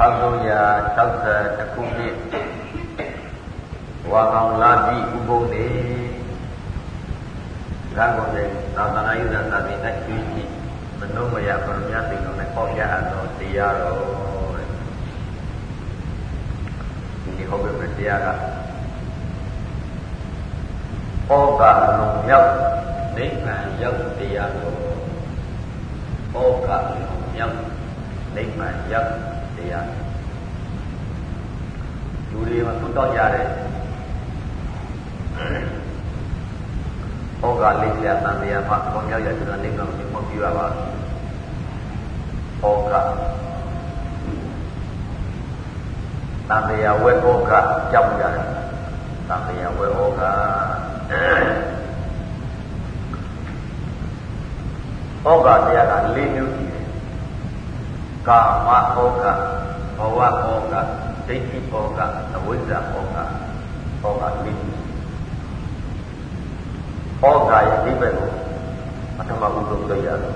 1360ခုနှစ်ဝါကောင်လာပြီဥပုသ်နေရန်ကုန်ရဲ့သာသနာ့ယုဒသာတိအကျွေးရှိမနုမယပရမယသိတော်နဲ့ဟောပြအပ်တော်တရားတော်ဒီဟောပြတဲ့တရားကဩဃအလုံးရောက်နိဗ္ဗာန်ရောက်တရားတော်ဩဃအလုံးရောက်နိဗ္ဗာန်ရောက် တရားလူတွေမှာသုတောက်ကြတဲ့ဩဃလေးပြတန်တရားမှာပေါ်မြောက်ရတဲ့နိဗ္ဗာန်ကိုပြောပြရပါဩဃတန်တရားဝဲဩဃကြောက်ရတယ်တန်တရားဝဲဩဃဩဃတရားက၄မျိုးရှိတယ် ကာမဩဃဘဝဩဃဒိဋ္ဌိဩဃအဝိဇ္ဇာဩဃဩဃ၄မျိုးဩဃရဲ့အဓိပ္ပာယ်ကိုပထမဦးဆုံးသိရတယ်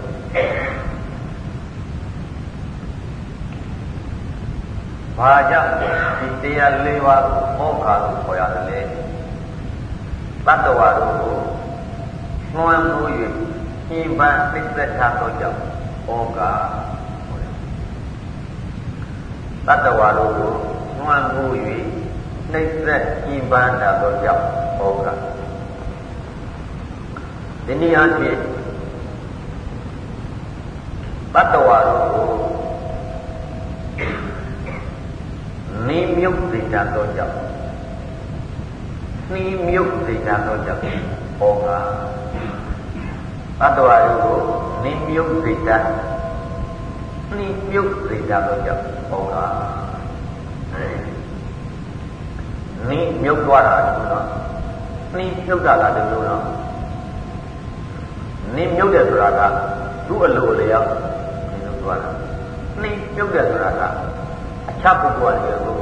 ဘာကြောင့်ဒီတရား၄ပါးကိုဩဃလို့ခေါ်ရတယ်လဲတတ္တဝါတို့ကိုနှွမ်းမှု၍ရှင်းပန်းသိသက်ထားသောကြောင့်ဩဃ တတ္တဝါတို့ကိုနှွမ်းမှု၍နှိမ့်သက်ရှင်းပန်းတာသောကြောင့်ဩဃဒီနည်းအားဖြင့်တတ္တဝါတို့ကိုနိမြုပ်စေတတ်သောကြောင့်နှီးမြုပ်စေတတ်သောကြောင့်ဟောကတတ္တဝါတို့ကိုနိမြုပ်စေတတ်နှီးမြုပ်စေတတ်သောကြောင့် ဟောကနိမြုပ်သွားတာလို့နော်နှီးမြုပ်တာလားလို့နော်နင်းမြုပ်တယ်ဆိုတာကသူ့အလိုလျောက်နင်းလို့သွားတာနှင်းမြုပ်တယ်ဆိုတာကအချပုဂ္ဂိုလ်ရဲ့ကို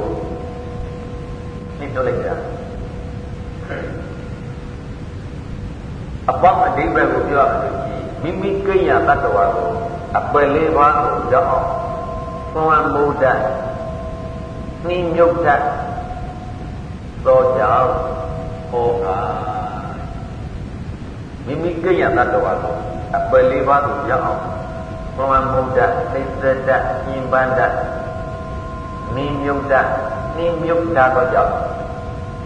နှင်းပြောလိုက်တာအပေါင်းအဓိပ္ပာယ်ကိုပြောရမယ်မိမိကိညာတ attva ကိုအပယ်လေးပါးကိုရောက်အောင် သွန်မှုတတ်နှင်းမြုပ်တတ်သောကြောင့်ဟောတာမိမိကိယတတ္တဝါကိုအပယ်လေးပါးကိုရောက်အောင်ပမမုဒ္ဒသိစ္စတ္တညင်ပန္ဒနိမြုဒ္ဒနိမြုဒ္ဒတော့ကြောင့်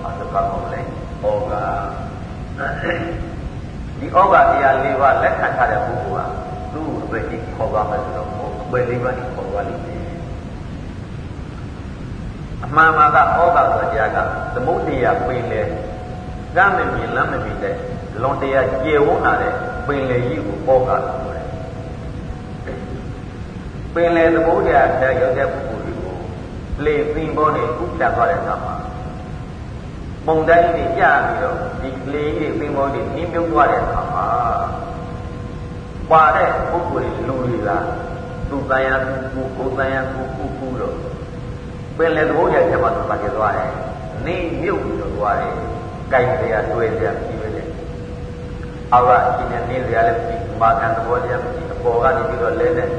အသကောင်းလေဩဃဒီဩဃတရား၄ပါးလက်ခံထားတဲ့ပုဂ္ဂိုလ်ဟာသူ့အတွက်ဒီခေါ်ပါမယ်ဆိုတော့အပယ်လေးပါးကိုခေါ်ပါလိမ့်မယ် အမှန်မှန်ကဩဃဆိုတရားကသမုဒ္ဒရာပင်လေကမ်းမမြင်လမ်းမမြင်တဲ့လွန်တရားကျေဝန်းလာတဲ့ပင်လယ်ကြီးကိုပေါ်ကားလို့ခေါ်တယ်ပင်လယ်သဘောတရားတဲ့ရောက်တဲ့ပုဂ္ဂိုလ်တွေကိုလေပင်ပေါ်နဲ့ဥပ္ပတသွားတဲ့အခါမှာပုံတိုင်းတွေကြာပြီးတော့ဒီလေကြီးတွေပင်ပေါ်တွေနှင်းမြုပ်သွားတဲ့အခါမှာပါတဲ့ပုဂ္ဂိုလ်တွေလူတွေကသူတန်ရကူကိုတန်ရကူကူကူတော့ ပင်လယ်သဘောတရားချက်မှာသူပါခဲ့သွားတယ်နေမြုပ်ပြီးတော့သွားတယ်ကြိုက်တရားတွေ့တရားပြီးအောက်ကအရှင်နဲ့နေစရာလည်းမရှိမာခံသဘောတရားမရှိအပေါ်ကနေပြီးတော့လဲတဲ့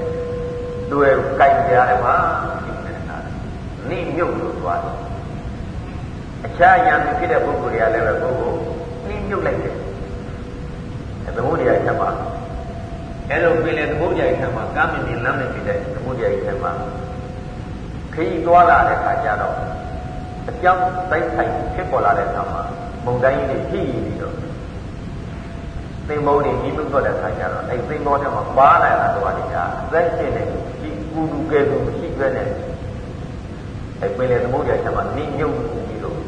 တွေ့ကြိုက်ကြရတယ်မှာရှိနေတာနိမြုပ်လို့သွားတယ်အခြားယံဖြစ်တဲ့ပုဂ္ဂိုလ်တွေကလည်းပဲပုဂ္ဂိုလ်နိမြုပ်လိုက်တယ်သဘောတရားချက်မှာအဲ့လိုပြင်လေသဘောတရားချက်မှာကာမမြင်လမ်းနဲ့ဖြစ်တဲ့သဘောတရားချက်မှာ ခရီးသွားလာတဲ့အခါကျတော့အကြောင်းတိုက်ဆိုင်ဖြစ်ပေါ်လာတဲ့အခါမှာမုန်တိုင်းကြီးဖြစ်ပြီးတော့သင်္ဘောတွေကြီးပုတ်တော့တဲ့ခါကျတော့အဲ့သင်္ဘောထဲမှာပါလာတာတော့ဒီကအသက်ရှင်နေဒီကူလူကဲကူမရှိပဲနဲ့အဲ့ပင်လေသမုဒ္ဒရာထဲမှာနိညုတ်ပြီးလို့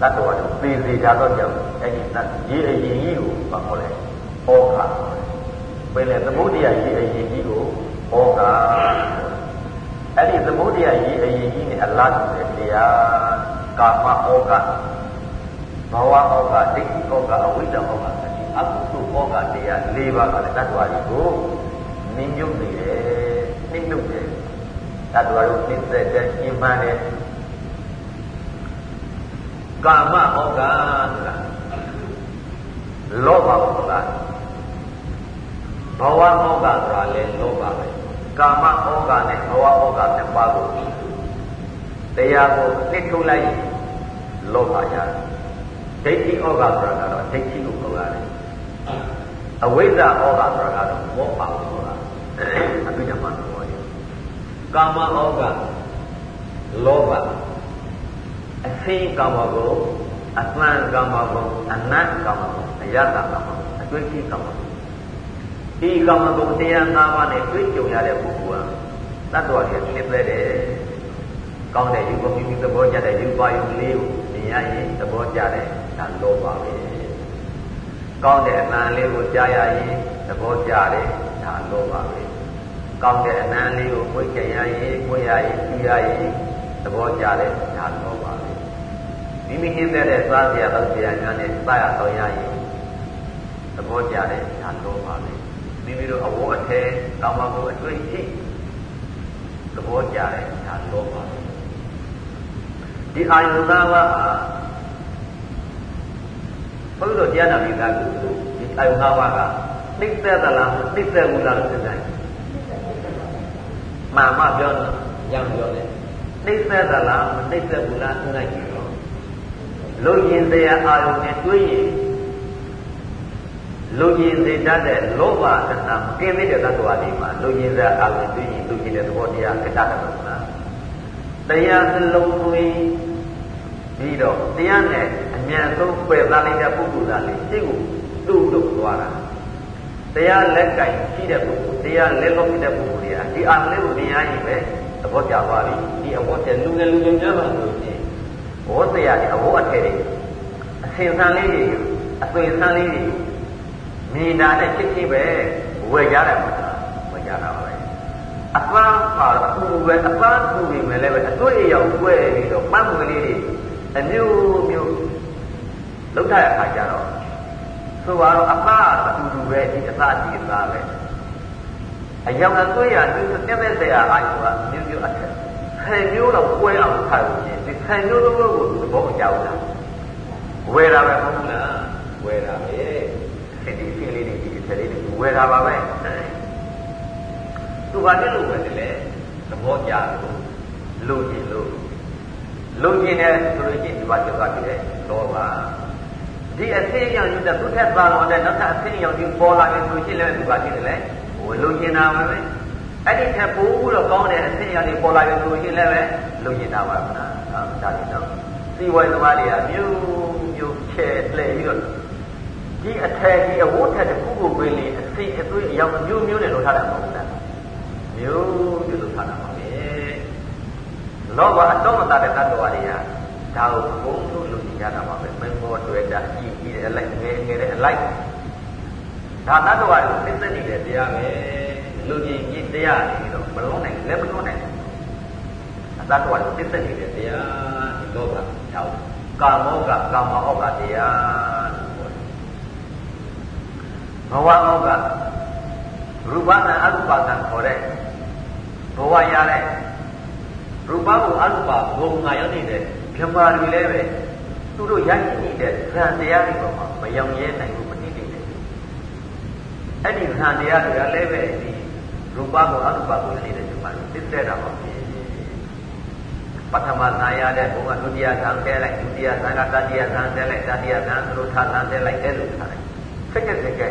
တတ်တော်ကသေသေးကြတော့ကြောင့်အဲ့ဒီတတ်ရေးအရင်ကြီးကိုဘာခေါ်လဲဩဃပင်လေသမုဒ္ဒရာရေးအရင်ကြီးကိုဩဃ အဲ့ဒီသမုဒ္ဒရာရေးအရင်ကြီးနဲ့အလားတူတဲ့တရားကာမဩဃဘဝဩဃဒိဋ္ဌိဩဃအဝိဇ္ဇာဩဃအကုသိုလ်ဩဃတရား၄ပါးကလည်းတ attva တွေကိုနင်းမြုပ်နေတယ်နှိမ့်မြုပ်တယ်တ attva တို့နှိမ့်သက်တဲ့ရှင်းပန်းတယ်ကာမဩဃဆိုတာလောဘဩဃဘဝဩဃဆိုတာလည်းလောဘပဲ ကာမဩဃနဲ့ဘဝဩဃနှစ်ပါးကိုတရားကိုအစ်ထုတ်လိုက်ရင်လောဘရတယ်ဒိဋ္ဌိဩဃဆိုတာကတော့ဒိဋ္ဌိကိုခေါ်ရတယ်အဝိဇ္ဇာဩဃဆိုတာကတော့မောဟကိုခေါ်တာအပိဓမ္မာတော်ရကာမဩဃလောဘအသိကာမဂုဏ်အမှန်ကာမဂုဏ်အနတ်ကာမဂုဏ်အယတ္တကာမဂုဏ်အတွေ့အထိကာမဂုဏ် ဒီကာမဂုဏ်တရား၅ပါးနဲ့တွေ့ကြုံရတဲ့ပုဂ္ဂိုလ်ဟာတတ္တဝါရဲ့ဖြစ်ပဲတယ်ကောင်းတဲ့ယူကိုမိမိသဘောကျတဲ့ယူပါယုံလေးကိုမြင်ရရင်သဘောကျတဲ့ဒါလောဘပဲကောင်းတဲ့အနံလေးကိုကြားရရင်သဘောကျတဲ့ဒါလောဘပဲကောင်းတဲ့အနံလေးကိုကိုယ်ကျင်ရရင်ကိုယ်ရရင်ကြည့်ရရင်သဘောကျတဲ့ဒါလောဘပဲမိမိဟင်းတဲ့စားစရာတော့စရာညာနဲ့စားရတော့ရရင်သဘောကျတဲ့ဒါလောဘပဲ မိမိတို့အဝတ်အထည်ကောင်းမကိုအတွေ့အထိသဘောကျတဲ့ဒါလောဘပဲဒီအာယုသာဝဟာဘုရားတရားနာမိသားကိုဒီအာယုသာဝကနှိမ့်သက်သလားနှိမ့်သက်ဘူးလားလို့စဉ်းစားမှန်မှပြောတယ်ရံပြောတယ်နှိမ့်သက်သလားမနှိမ့်သက်ဘူးလားစဉ်းစားကြည့်တော့လူရင်တရားအာယုနဲ့တွေးရင် လူရင်စေတတ်တဲ့လောဘတဏမကင်းသေးတဲ့သတ္တဝါတွေမှာလူရင်စရာအာယုတွေးရင်လူရင်တဲ့သဘောတရားကတ္တတယ်လို့လားတရားစလုံးသွင်းပြီးတော့တရားနဲ့အမြန်ဆုံးပယ်သလိုက်တဲ့ပုဂ္ဂိုလ်သားလေးစိတ်ကိုတူလို့သွားတာတရားလက်ကင်ရှိတဲ့ပုဂ္ဂိုလ်တရားလက်လုံးရှိတဲ့ပုဂ္ဂိုလ်တွေကဒီအာလေးကိုမြင်ရရင်ပဲသဘောကျသွားပြီဒီအဝတ်တဲ့လူငယ်လူငယ်များပါလို့ရှိရင်ဝတ်တရားတွေအဝတ်အထည်တွေအစင်ဆန်းလေးတွေအသွင်ဆန်းလေးတွေ မြင်တာနဲ့ချစ်ချင်းပဲဝယ်ကြတယ်မှာဝယ်ကြတာပါပဲအပန်းပါတော့အပူပဲအပန်းပူနေမယ်လည်းပဲအတွေ့အရောက်ကျွဲပြီးတော့ပတ်မွေလေးတွေအမျိုးမျိုးလောက်ထားရခါကြတော့ဆိုပါတော့အပန်းအတူတူပဲဒီအသာဒီအသာပဲအရောက်အတွေ့ရသူပြည့်တဲ့ဆရာအာယုကမျိုးမျိုးအထက်ဆယ်မျိုးတော့ကွဲအောင်ထားလို့ရှင်ဒီဆယ်မျိုးလုံးကိုသဘောမကျဘူးလားဝယ်တာပဲမဟုတ်လားဝယ်တာပဲ ဒီဒီစီလေးတွေဒီဆယ်လေးတွေဝယ်တာပါပဲသူဘာဖြစ်လို့ပဲလဲသဘောကျလို့လို့ကျင်လို့လို့ကျင်တယ်ဆိုလို့ရှိရင်ဒီဘာကျော်တာဖြစ်တယ်လောဘဒီအသိဉာဏ်ယူတဲ့သူထက်သာလို့တဲ့နောက်ထပ်အသိဉာဏ်ယူပေါ်လာပြီဆိုရှင်လည်းဒီဘာဖြစ်တယ်လဲဟိုလို့ကျင်တာပဲပဲအဲ့ဒီထက်ပိုးတော့ကောင်းတဲ့အသိဉာဏ်တွေပေါ်လာပြီဆိုရှင်လည်းပဲလို့ကျင်တာပါမလားဟုတ်ဒါလည်းတော့စီဝိုင်းသမားတွေကမျိုးမျိုးချဲလှည့်ပြီးတော့ ဒီအထက်ဒီအဝတ်ထက်တစ်ခုကိုပြင်လေအစိအသွေးအယောင်မျိုးမျိုးနဲ့လုပ်ထားတာမဟုတ်လားမျိုးမျိုးလုပ်ထားတာပါပဲလောဘအတော့မတတဲ့တ attva တွေကဒါကိုဘုံလို့လုပ်ကြတာပါပဲမင်းဘောတွေ့တာကြည့်ပြီးတဲ့အလိုက်ငယ်ငယ်တဲ့အလိုက်ဒါတ attva တွေကိုသိသိနေတဲ့တရားပဲလူကြီးကြီးတရားနေတော့မလုံးနိုင်လည်းမလုံးနိုင်အတ္တဝါကိုသိသိနေတဲ့တရားဒီလောဘကြောင့်ကာမောကကာမဩကတရား ဘဝဩကရူပနဲ့အရူပကခေါ်တဲ့ဘဝရတဲ့ရူပကိုအရူပဘုံငါရောက်နေတဲ့မြမာတွေလည်းပဲသူတို့ရရှိနေတဲ့ဇန်တရားတွေပေါ်မှာမယောင်ရဲနိုင်ဘူးမတိတိတယ်အဲ့ဒီဇန်တရားတွေကလည်းပဲဒီရူပကိုအရူပကိုရှိတဲ့မြမာတွေသိတဲ့တာပါပဲပထမဇာရတဲ့ဘုံကဒုတိယဇန်ဆဲလိုက်ဒုတိယဇန်ကတတိယဇန်ဆဲလိုက်တတိယဇန်သလိုထားဇန်ဆဲလိုက်အဲ့လိုထားလိုက်စက်ကစက်က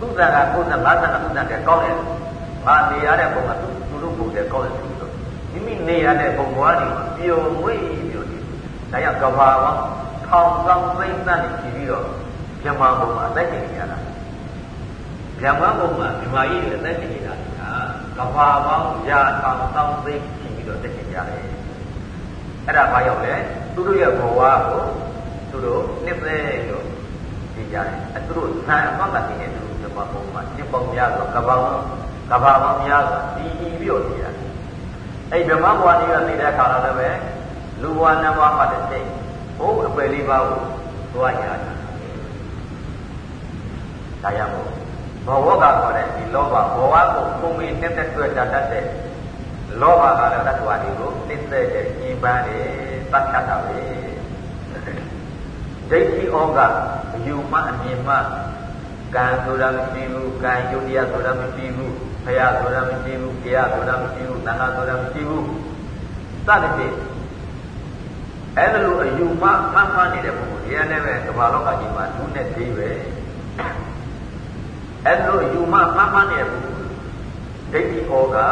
သူဇာကကိုယ်နဲ့ဘာသာကသူဇာကကောင်းတယ်။ဘာနေရတဲ့ပုံကသူသူတို့ပုံတဲ့ကောင်းတယ်သူတို့မိမိနေရတဲ့ပုံဘွားတွေပျော်မွေ့ပြီးတော့ဒါကြောင့်ကဘာပေါင်းထောင်ဆောင်သိမ့်သတ်နေပြီးတော့မြမဘုံမှာအသက်ရှင်နေရတာ။မြမဘုံမှာမြမကြီးလည်းအသက်ရှင်နေတာကဘာပေါင်းရာထောင်ဆောင်သိမ့်ပြီးတော့သက်ရှင်ကြတယ်။အဲ့ဒါဘာရောက်လဲသူတို့ရဲ့ဘဝကိုသူတို့နှစ်သက်လို့ကြည့်ကြတယ်။သူတို့ဇာအမှတ်တည်းနဲ့ မပုံမှာညပေါင်းများစွာကဘာကဘာပေါင်းများစွာဒီဤပြီးတော့နေတာအဲ့ဗြဟ္မဘဝကြီးကနေတဲ့အခါလည်းပဲလူဘဝနတ်ဘဝမှာတစ်ချိန်ဘုအပယ်လေးပါးကိုသွားရတာဒါရမို့ဘဝကခေါ်တဲ့ဒီလောဘဘဝကိုပုံပြီးတက်တက်တွေ့တာတတ်တဲ့လောဘကလည်းတ attva တွေကိုနှိမ့်သက်တဲ့ကြီးပန်းတွေတတ်တတ်တာပဲဒိဋ္ဌိဩကအယူမှအမြင်မှ ကံဆိုတာမရှိဘူးကံယုတ်တရားဆိုတာမရှိဘူးဖရာဆိုတာမရှိဘူးတရားဆိုတာမရှိဘူးသံဃာဆိုတာမရှိဘူးစသဖြင့်အဲ့ဒါလိုအယူမှမှန်မှန်နေတဲ့ပုဂ္ဂိုလ်တရားနဲ့ပဲကမ္ဘာလောကကြီးမှာဒုနဲ့သေးပဲအဲ့ဒါလိုအယူမှမှန်မှန်နေတဲ့ပုဂ္ဂိုလ်ဒိဋ္ဌိဩဃာ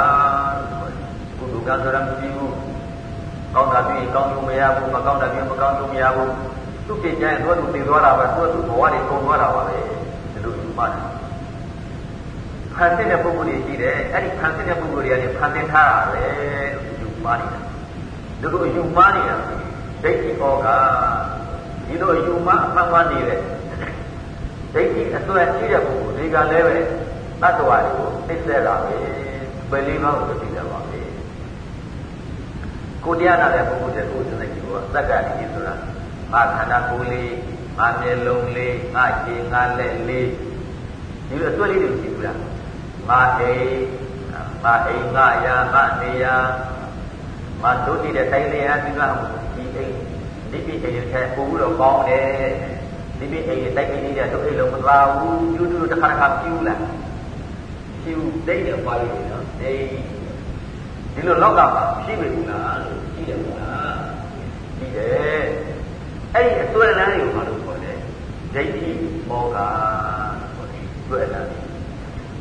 ကုသကံဆိုတာမရှိဘူးကောင်းတာပြီးကောင်းလို့မရဘူးမကောင်းတာပြီးမကောင်းလို့မရဘူးသူ့ပြည့်ကျရင်သူကသူသိသွားတာပဲသူကသူဘဝတွေကုန်သွားတာပါပဲ ဒီလိုယူမှတယ်ဖန်ဆင်းတဲ့ပုဂ္ဂိုလ်တွေရှိတယ်အဲ့ဒီဖန်ဆင်းတဲ့ပုဂ္ဂိုလ်တွေကနေဖန်ဆင်းထားတာပဲယူမှနေတာဒီလိုယူမှနေတာဒိဋ္ဌိဩဃဒီလိုယူမှအမှန်မှန်နေတဲ့ဒိဋ္ဌိအစွဲရှိတဲ့ပုဂ္ဂိုလ်တွေကလည်းပဲတတ္တဝါတွေကိုသိစေတာပဲပယ်လေးပါးကိုသိကြပါပဲကိုတရားနာတဲ့ပုဂ္ဂိုလ်တွေကိုသိနေကြတော့သက္ကတိဆိုတာငါခန္ဓာကိုယ်လေးငါမျက်လုံးလေးငါခြေငါလက်လေး ဒီလိုအစွဲလေးတွေရှိဘူးလားငါအိမ်ငါအိမ်ငါယာငါနေယာငါတို့တည်တဲ့တိုင်းလေးဟာဒီကဒီအိမ်ဒီပိအိမ်ရဲ့ပို့ပြီးတော့ကောင်းတယ်ဒီပိအိမ်ရဲ့တိုက်အိမ်လေးတဲ့တို့အိမ်လုံးမသွားဘူးကျူးကျူးတစ်ခါတစ်ခါပြူးလာပြူးတိတ်တယ်ပါလိမ့်မယ်နော်တိတ်ဒီလိုလောကမှာရှိပြီလားလို့ရှိတယ်မလားရှိတယ်အဲ့ဒီအစွဲလမ်းတွေကိုဘာလို့ခေါ်လဲဒိဋ္ဌိမောဟ ခေါ်တယ်စွဲလမ်း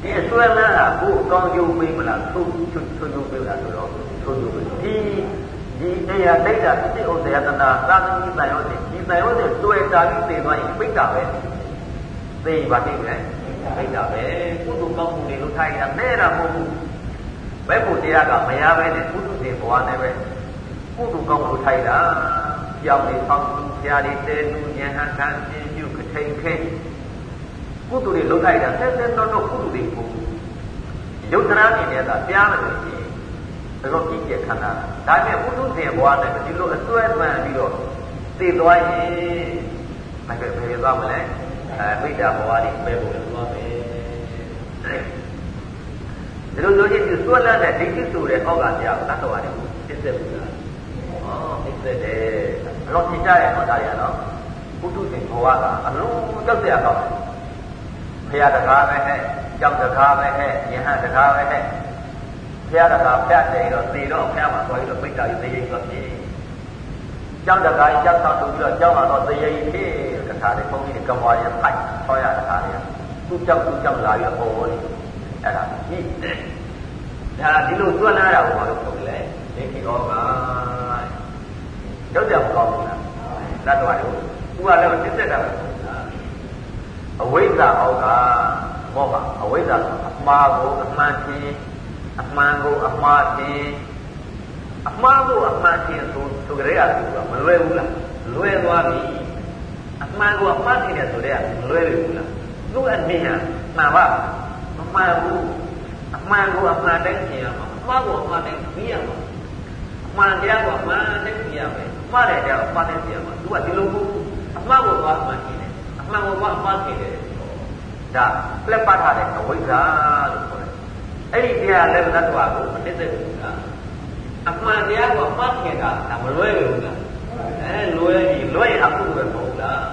ဒီအစွဲလမ်းကကိုယ်အကောင်းကျိုးပေးမလားသူ့သူ့သူ့ကျိုးပေးမလားဆိုတော့သူ့ကျိုးပေးဒီဒီတရားဒိဋ္ဌာစိတ်ဥဒယတနာသာသမီတန်ရောဒီတန်ရောတဲ့တွေ့တာပြီးသိသွားရင်ပိတ်တာပဲသိပါနေတယ်ပိတ်တာပဲကုသိုလ်ကောင်းမှုတွေလို့ထိုင်တာမဲ့တာမဟုတ်ဘူးဘယ်ကိုတရားကမရပဲနဲ့ကုသိုလ်တွေဘဝနဲ့ပဲကုသိုလ်ကောင်းမှုထိုင်တာကြောင်းနေဆောင်ဆရာတွေတဲလူဉာဏ်ဟန်ခံပြင်းပြုခထိန်ခဲ ကုသိုလ်တွေလုပ်ထိုက်တာဆက်ဆက်တော့တော့ကုသိုလ်တွေပုံရုပ်တရားအနေနဲ့ကပြားမယ်လို့ရှိရင်တော့ကြည့်ကြခန္ဓာဒါနဲ့ပုထုဇဉ်ဘဝနဲ့ဒီလိုအစွဲမှန်ပြီးတော့သိသွားရင်မကဲဘယ်သွားမလဲအဲပိဋကဘဝတွေပဲဖို့သွားမယ်ဒီလိုဆိုရင်ဒီစွဲလန်းတဲ့ဒိဋ္ဌိဆိုတဲ့ဩဃာတရားကိုတတ်တော်ရတယ်ဖြစ်သက်ဘူးလားဩဖြစ်သက်တယ်ဘလို့သိကြရဲ့ဟောတာရနော်ပုထုဇဉ်ဘဝကအလုံးကြောက်စရာကောင်းတယ် ဖရာတကားပဲဟဲ့ကြောက်တကားပဲဟဲ့ယဟန်တကားပဲဟဲ့ဖရာတကားဖြတ်တယ်တော့သေတော့ဖရာမှာသွားပြီးတော့ပိတ်တာယူသေရင်ဆိုပြေကြောက်တကားကြောက်ဆောင်တူပြီးတော့ကြောက်လာတော့သေရင်ဖြစ်တခါလေဘုန်းကြီးကံဝါရဖိုက်ဆောရတခါလေသူ့ကြောက်သူ့ကြောက်လာပြီးတော့ပေါ်ပေါ်နေအဲ့ဒါကြီးဒါဒီလိုသွန်းလာတာကိုဘာလို့ပြောလဲဒိဋ္ဌိဩဃရောက်ကြမကောင်းဘူးလားတတ်တော်ရောသူကလည်းပြစ်သက်တာပဲ အဝိဇ္ဇာဩဃမောဟအဝိဇ္ဇာအမှားကိုအမှန်ချင်းအမှန်ကိုအမှားချင်းအမှားကိုအမှန်ချင်းဆိုဆိုကြရတယ်ကမလွယ်ဘူးလားလွယ်သွားပြီအမှန်ကိုအမှန်ချင်းတယ်ဆိုတဲ့ကမလွယ်ဘူးလားသူ့အနေနဲ့မှန်ပါမမှန်ဘူးအမှန်ကိုအမှန်တိုင်းရှင်းရမှာအမှားကိုအမှန်တိုင်းပြီးရမှာအမှန်တရားကိုအမှန်တိုင်းပြီးရမယ်အမှားတယ်တရားအမှန်တိုင်းပြီးရမှာသူကဒီလိုကိုအမှားကိုသွားအမှန်ရှင်းတယ်အ မှန်ကိုသွားအမှားရှင်းတယ်ဒါလက်ပတ်ထားတဲ့အဝိဇ္ဇာလို့ခေါ်တယ်အဲ့ဒီတရားလည်းသတ္တဝါကိုမနစ်သက်ဘူးလားအမှန်တရားကိုအမှားခင်တာဒါမလွဲဘူးလားအဲလွဲပြီလွဲရင်အခုပဲမဟုတ်လား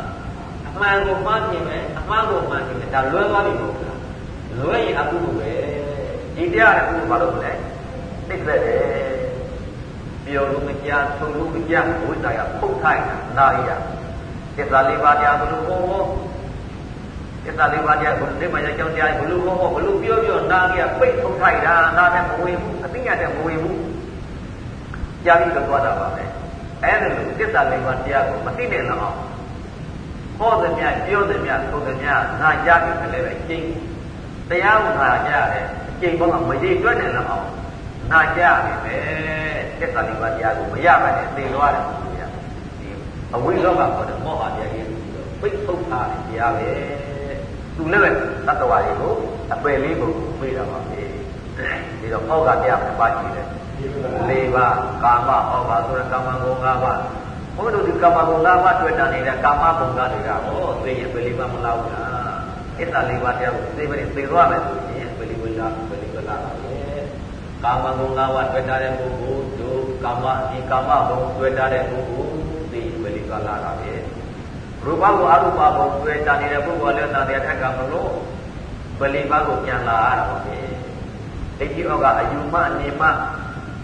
အမှန်ကိုမှားခင်မယ်အမှားကိုမှားခင်မယ်ဒါလွဲသွားပြီမဟုတ်လားလွဲရင်အခုပဲဒီတရားကအခုဘာလို့လဲသိသက်တယ်ပြောလို့မကြားသုံးလို့မကြားဝိဇ္ဇာရဖုတ်ထိုက်တာနာရ သစ္စာလေးပါးတရားဘလို့ဟောဟောသစ္စာလေးပါးတရားကိုသိမှရကြောင်းတရားဘလို့ဟောဟောဘလို့ပြောပြောနာရပိတ်ဖုတ်ထိုက်တာနာတဲ့မဝင်ဘူးအသိဉာဏ်တဲ့မဝင်ဘူးကြားပြီးတော့သွားတာပါပဲအဲ့ဒါလို့သစ္စာလေးပါးတရားကိုမသိနိုင်တော့အောင်ဟောသည်များပြောသည်များဆိုသည်များငါကြားပြီလည်းပဲကျင်းတရားဥထာကြားတယ်အကျင့်ဘောကမရေတွက်နိုင်တော့အောင်နာကြားပြီပဲသစ္စာလေးပါးတရားကိုမရပါနဲ့သိသွားတယ်ဘုရားဒီ အဝိလောကခေါ်တဲ့မောဟတရားကြီးပိတ်ထုတ်ထားတဲ့တရားပဲသူလည်းပဲသတ္တဝါတွေကိုအပယ်လေးကိုပြေးတာပါပဲဒီတော့ဟောကတရားပဲပါကြည့်တယ်လေးပါကာမဟောပါဆိုတဲ့ကာမဂုဏ်၅ပါးဘုရားတို့ဒီကာမဂုဏ်၅ပါးတွေ့တာနေတဲ့ကာမဘုံကတွေကဟောသိရင်ပယ်လေးပါမလောက်ဘူးလားအစ္ဆာလေးပါးတရားကိုသိပဲသိသွားမယ်ဆိုရင်ပယ်လေးဝိလာပယ်လေးဝိလာပါပဲကာမဂုဏ်၅ပါးတွေ့တာတဲ့ပုဂ္ဂိုလ်တို့ကာမဒီကာမဘုံတွေ့တာတဲ့ပုဂ္ဂိုလ် သိပယ်လေးပါလာတာပဲရူပကိုအရူပဘုံတွေ့တာနေတဲ့ပုဂ္ဂိုလ်လည်းတန်တရားထက်ကမလို့ပယ်လေးပါးကိုပြန်လာရတာပါပဲဒိဋ္ဌိဩကအယူမအနေမမှ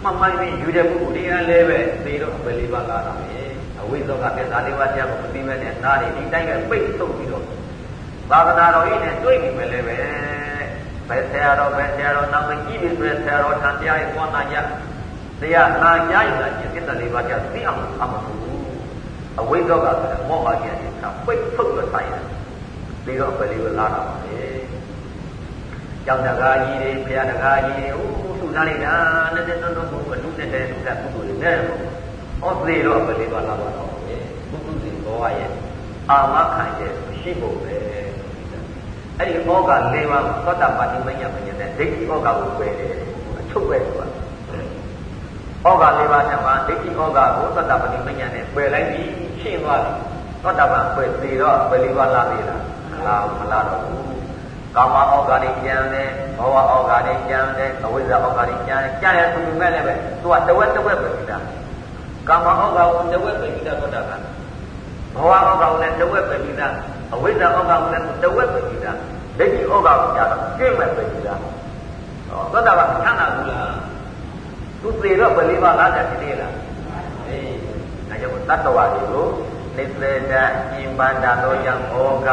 မှန်မှန်ပြီးယူတဲ့ပုဂ္ဂိုလ်တရားလည်းပဲသိတော့ပယ်လေးပါလာတာပဲအအဝိဇ္ဇောကပြဿနာလေးပါးတရားကိုမသိမဲ့နဲ့နားနေဒီတိုင်းပဲပိတ်ထုတ်ပြီးတော့သာသနာတော်ကြီးနဲ့တွေ့နေမယ်လည်းပဲဘယ်ဆရာတော်ဘယ်ဆရာတော်နောက်မကြည့်ပြီဆိုရင်ဆရာတော်ထံတရားရဲ့ပွားနာကြတရားနာကြရတာကျင့်ပြဿနာလေးပါးတရားသိအောင်အမှန်ဘူး အဝိဇ္ဇောကဆိုတဲ့မောဟကြီးနဲ့ပိတ်ထုတ်လို့ဆိုင်တယ်ပြီးတော့ပဲလေးကိုလာတာပါလေကျောင်းတကားကြီးတွေဘုရားတကားကြီးတွေဟိုသူထားလိုက်တာနဲ့တဲ့တုံးတုံးကိုအထုနဲ့တဲ့သူကကုသိုလ်တွေနဲ့ဟောသေးတော့ပဲလေးပါလာပါတော့ပဲကုသိုလ်တွေဘောရဲ့အာမခံရဲ့ရှိဖို့ပဲအဲ့ဒီဩဃ၄ပါးသောတာပတိမညမညတဲ့ဒိဋ္ဌိဩဃကိုပယ်တယ်အချုပ်ပဲဆိုတာဩဃ၄ပါးထဲမှာဒိဋ္ဌိဩဃကိုသောတာပတိမညနဲ့ပယ်လိုက်ပြီး ရှင်းသွားပြီသောတာပန်ပယ်သေးတော့ပယ်လေးပါးလာသေးလားလာမလာတော့ဘူးကာမဩဃတွေကျန်တယ်ဘောဝဩဃတွေကျန်တယ်အဝိဇ္ဇာဩဃတွေကျန်တယ်ကျန်ရသူမဲ့လည်းပဲသူကတဝက်တဝက်ပဲပြီးတာကာမဩဃကိုတဝက်ပဲပြီးတာသောတာပန်ဘောဝဩဃကိုလည်းတဝက်ပဲပြီးတာအဝိဇ္ဇာဩဃကိုလည်းတဝက်ပဲပြီးတာဒိဋ္ဌိဩဃကိုကြတော့ကျင့်မဲ့ပဲပြီးတာဟောသောတာပန်ချမ်းသာဘူးလားသူသေတော့ပလေးပါးလားတဲ့ဒီလေးလားအေး ဒါကြောင့်တတ္တဝါတွေကိုနိစ္စဒဉာဏ်ပန္တာတို့ကြောင့်ဩဃ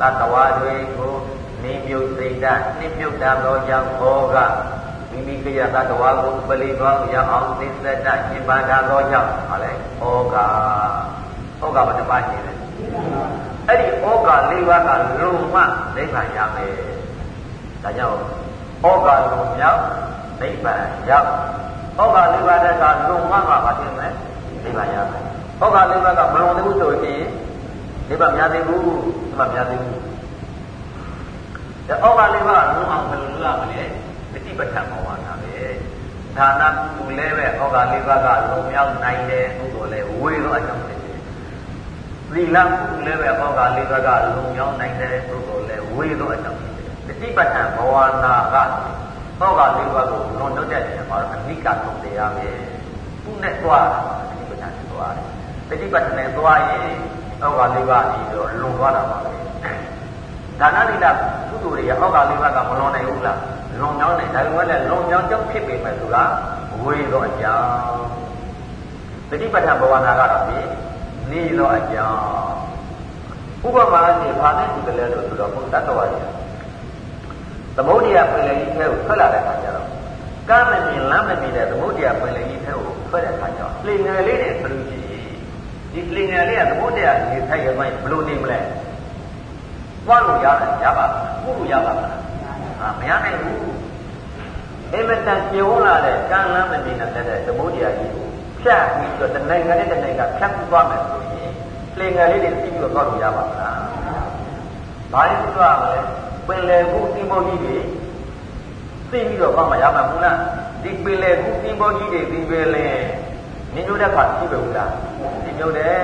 တတ္တဝါတွေကိုနိမြုပ်စိတ်ဓာတ်နိမြုပ်တာသောကြောင့်ဩဃမိမိကရတတ္တဝါကိုပလိသွားရအောင်နိစ္စဒဉာဏ်ပန္တာသောကြောင့်ဟာလေဩဃဩဃဘာတစ်ပါးရှိလဲအဲ့ဒီဩဃ၄ပါးကလုံမှနိဗ္ဗာန်ရမယ်ဒါကြောင့်ဩဃလုံမြောက်နိဗ္ဗာန်ရောက်ဩဃ၄ပါးတည်းကလုံမှမှာပါတင်မယ် နိဗ္ဗာန်ရမယ်ဩဃ၄ပါးကမလုံသေးဘူးဆိုရင်နိဗ္ဗာန်မရသေးဘူးနိဗ္ဗာန်မရသေးဘူးဒါဩဃလေးပါးလုံးအောင်ဘယ်လိုလုပ်ရမလဲပฏิပဋ္ဌာန်ဘဝနာပဲဒါနကုလည်းပဲဩဃလေးပါးကလုံမြောက်နိုင်တယ်သို့တော်လည်းဝေတော့အကြောင်းဖြစ်တယ်သီလကုလည်းပဲဩဃလေးပါးကလုံမြောက်နိုင်တယ်သို့တော်လည်းဝေတော့အကြောင်းဖြစ်တယ်ပฏิပဋ္ဌာန်ဘဝနာကဩဃလေးပါးကိုလွန်လွတ်တဲ့နေရာမှာအနိကသုံးတရားပဲသူနဲ့တွားတာ ပฏิပဋ္ဌာန်နဲ့တွားတယ်ပฏิပဋ္ဌာန်နဲ့တွားရင်ဩဃလေးပါးဒီတော့လွန်သွားတာပါပဲဒါနတိလကုသိုလ်တွေအောက်ကလေးပါးကမလွန်နိုင်ဘူးလားလွန်မြောင်းနိုင်ဒါပေမဲ့လည်းလွန်မြောင်းကြောင့်ဖြစ်ပေမဲ့ဆိုတာဝေသောအကြောင်းတတိပဋ္ဌာန်ဘဝနာကတော့ဒီနေသောအကြောင်းဥပမာအနေဘာနဲ့ဒီကလေးလို့ဆိုတော့ဘုတ္တဝါရီသမုဒိယပင်လယ်ကြီးထဲကိုထွက်လာတဲ့အခါကျတော့ကမ်းမမြင်လမ်းမမြင်တဲ့သမုဒိယပင်လယ်ကြီးထဲကိုထွက်တဲ့အခါကျတော့လှေငယ်လေးနဲ့ဆိုလို့ ရှိရင်ဒီလှေငယ်လေးကသမုဒိယရေထိုက်ရမှဘယ်လိုနေမလဲသွားလို့ရတယ်ရပါဘူးလို့ရပါမလားအာမရနိုင်ဘူးအင်မတန်ကျေဝန်းလာတဲ့ကံလမ်းမမြင်တဲ့သမုဒ္ဒရာကြီးကိုဖြတ်ပြီးတော့တနိုင်ငံနဲ့တနိုင်ငံဖြတ်ပြီးသွားမယ်ဆိုရင်လင်္ကာလေးတွေသိပြီးတော့သွားလို့ရပါမလားဘာလို့သွားမလဲပင်လယ်ကူသင်္ဘောကြီးတွေသိပြီးတော့သွားမှရမှာဘူးလားဒီပင်လယ်ကူသင်္ဘောကြီးတွေဒီပင်လယ် မြင်လို့တဲ့ခါရှိပဲဘူးလားဒီမျိုးတဲ့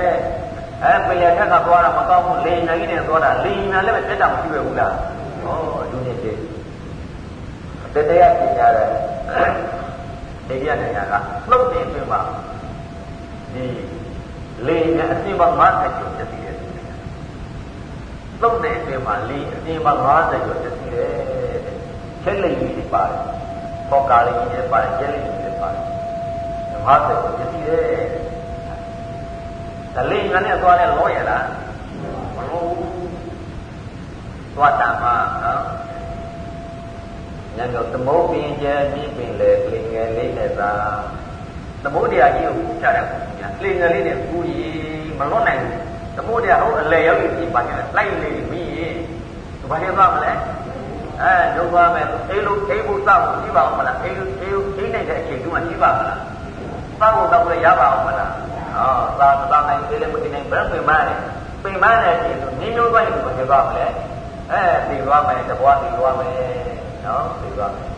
အဲပင်ရထက်ကသွားတာမကောင်းဘူးလေညာကြီးနဲ့သွားတာလေညာလည်းပဲတက်တာမရှိပဲဘူးလားဟောအတူနဲ့တည်းတတရားပညာတဲ့အိန္ဒိယနိုင်ငံကလှုပ်နေပြပါဒီလေညာအပြင်ပါ50ကျော်တက်ပြီးတယ်လှုပ်နေပြပါလေအပြင်ပါ50ကျော်တက်ပြီးတယ်ချက်လိမ်ကြီးတွေပါတယ်ဟောကာလိမ်ကြီးတွေပါတယ်ချက်လိမ်ကြီးတွေပါတယ် 50ကျော်တက်ပြီးတယ်တလိငါနဲ့သွားလဲလောရလားမလို့သွားတမ်းမှာနော်ညံတော့သမုတ်ပင်ကျဲပြီးပင်လေကလေးငယ်လေးနဲ့သာသမုတ်တရားကြီးကိုချတဲ့ပုံညာကလေးငယ်လေးနဲ့ကူကြီးမလွတ်နိုင်ဘူးသမုတ်တရားဟုတ်အလေရောက်ပြီးပါကြတယ်လိုက်လေပြီးရင်ဘာလဲသွားမလဲအဲဒုက္ခမဲ့အိလိုအိဖို့တောက်ရှိပါအောင်မလားအိလိုအိအိနိုင်တဲ့အချိန်ကမှရှိပါမလား တောက်ဖို့တောက်လို့ရပါအောင်မလားဟောသာသာနိုင်သေးလည်းမတင်နိုင်ဘယ်ပင်မလဲပင်မနဲ့ပြင်ဆိုနင်းမျိုးပိုင်းကိုမဖြစ်သွားမလဲအဲသိသွားမယ်တဘွားသိသွားမယ်နော်သိသွားမယ်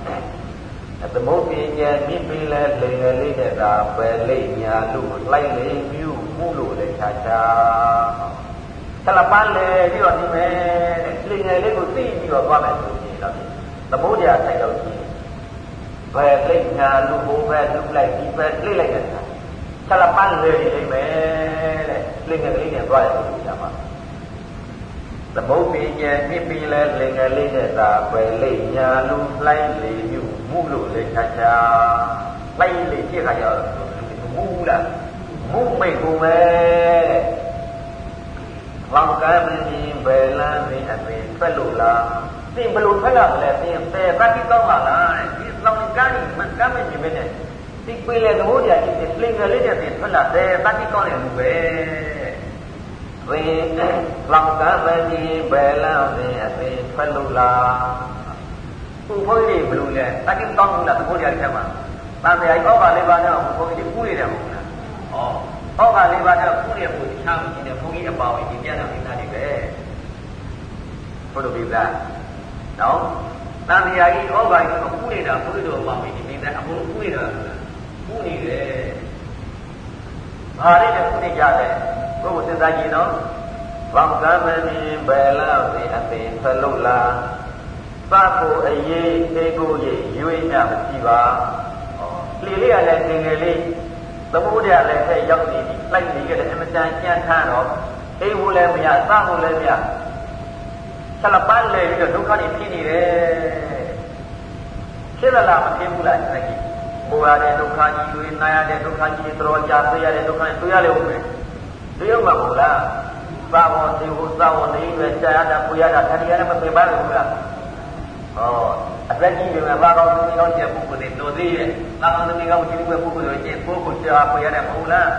သမုတ်ပညာမြင့်ပင်လဲလေငယ်လေးနဲ့သာပယ်လိမ့်ညာလို့လိုက်လေမြူမှုလို့လည်းခြားခြားဆလပန်းလေပြီးတော့ဒီမဲ့လေငယ်လေးကိုသိပြီးတော့သွားမယ်ဆိုရင်တော့သမုတ်တရားဆိုင်တော့ရှိ ဘယ်လိမ့်ညာလို့ဘိုးပဲလူလိုက်ဒီပဲလိမ့်လိုက်တဲ့ဆလပန်းလေလိမ့်မယ်တဲ့လေငယ်လေးနဲ့သွားရတယ်ဒီမှာသမုတ်ပင်ကျဲမြစ်ပင်လဲလင်္ကလေးနဲ့သာပယ်လိမ့်ညာလူလှိုင်းလေမြူမှုလို့လေချာချာလှိုင်းလေဖြစ်ခါကျတော့မူးလားမုမိတ်ကုန်ပဲလောင်ကမ်းမင်းဘယ်လမ်းမင်းအပင်ထွက်လို့လားသင်ဘလို့ထွက်ရမလဲသင်ပယ်တတိကောင်းပါလားဒီ လောင်ကမ်းမကမ်းမင်းပဲနဲ့ဒီပြေလေသဘောတရားရှိတဲ့လင်္ကာလေးတဲ့သင်ထွက်လာတယ်တတိကောင်းတယ်လို့ပဲဝေလောင်ကမ်းမင်းဘယ်လမ်းမင်းအပင်ထွက်လို့လားသူဘုန်းကြီးဘလို့လဲတတိကောင်းလို့လားသဘောတရားထဲမှာတန်တရားဩဘာလေးပါးတော့ဘုန်းကြီးကူးရတယ်မဟုတ်လားဩဩဘာလေးပါးတော့ကူးရဖို့တခြားမရှိတဲ့ဘုန်းကြီးအပါဝင်ဒီပြန်တော်နေတာတွေပဲဘုလိုပိသားနော် တန်တရားကြီးဩဘာကြီးကူးနေတာဘုရားတော်အပါဝင်ဒီပိသားအကုန်ကူးနေတာကူးနေတယ်ဘာလေးနဲ့ကူးနေကြတယ်ဘုရားစဉ်းစားကြည့်နော်ဘောင်ကမင်းဘယ်လောက်ဒီအပင်ဖလုလားသတ်ဖို့အရေးသိကိုရေးရွေးညမရှိပါလီလေးရလည်းငငယ်လေးသမုဒ္ဒရာလည်းထဲရောက်နေပြီလိုက်နေကြတဲ့အမတန်ကြမ်းထမ်းတော့အိမ်ဘူးလည်းမရစားဖို့လည်းမရ ဆက်လက်ပန်းလေပြီးတော့ဒုက္ခတွေဖြစ်နေတယ်ဖြစ်လာလားမဖြစ်ဘူးလားစက်ကြီးပူရတဲ့ဒုက္ခကြီးတွေနာရတဲ့ဒုက္ခကြီးတွေတော်ကြာသိရတဲ့ဒုက္ခတွေတွေ့ရလေဦးမယ်တွေ့ရမှာမဟုတ်လားသာဝတိဟုသာဝနေပဲကြာရတာပူရတာခဏရလည်းမပင်ပါဘူးလားဟောအသက်ကြီးတွေမှာဘာကောင်းသမီးကောင်းကျက်ပုဂ္ဂိုလ်တွေတော်သေးရဲ့ဘာကောင်းသမီးကောင်းကြီးတွေပုဂ္ဂိုလ်တွေကျက်ပုဂ္ဂိုလ်ကြာပွေရတဲ့မဟုတ်လား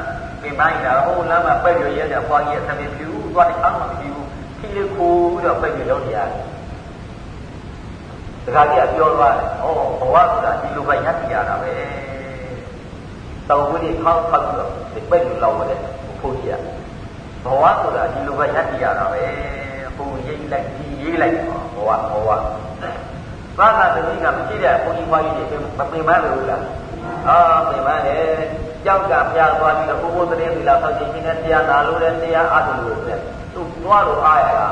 ပြင်ပိုင်းတာဟုတ်လားမပဲ့ရရတဲ့ပွားကြီးအသမီးဖြူသွားတဲ့အောက်မှာဖြူ ခီလေးခိုးတော့ပဲ့ရလို့ရတယ်တခါကြီးကပြောသွားတယ်ဩဘဝဆိုတာဒီလိုပဲရည်ရတာပဲတောင်ဝင်းထောက်ထောက်ပြီးတော့ဒီပဲ့ရလောက်တဲ့ဖို့ကြီးရဘဝဆိုတာဒီလိုပဲရည်ရတာပဲဟိုရိတ်လိုက်ဒီရေးလိုက်ဘဝဘဝသာသာသမီးကမရှိတဲ့ဘုန်းကြီးဘွားကြီးတွေမပင်ပန်းလို့လားအာပင်ပန်းတယ်ကြောက်ကဖျားသွားပြီးတော့ဘိုးဘိုးသတင်းသီလာဆောက်ခြင်းနဲ့တရားနာလို့လည်းတရားအားထုတ်လို့လည်း သူသွားလို့အားရတာ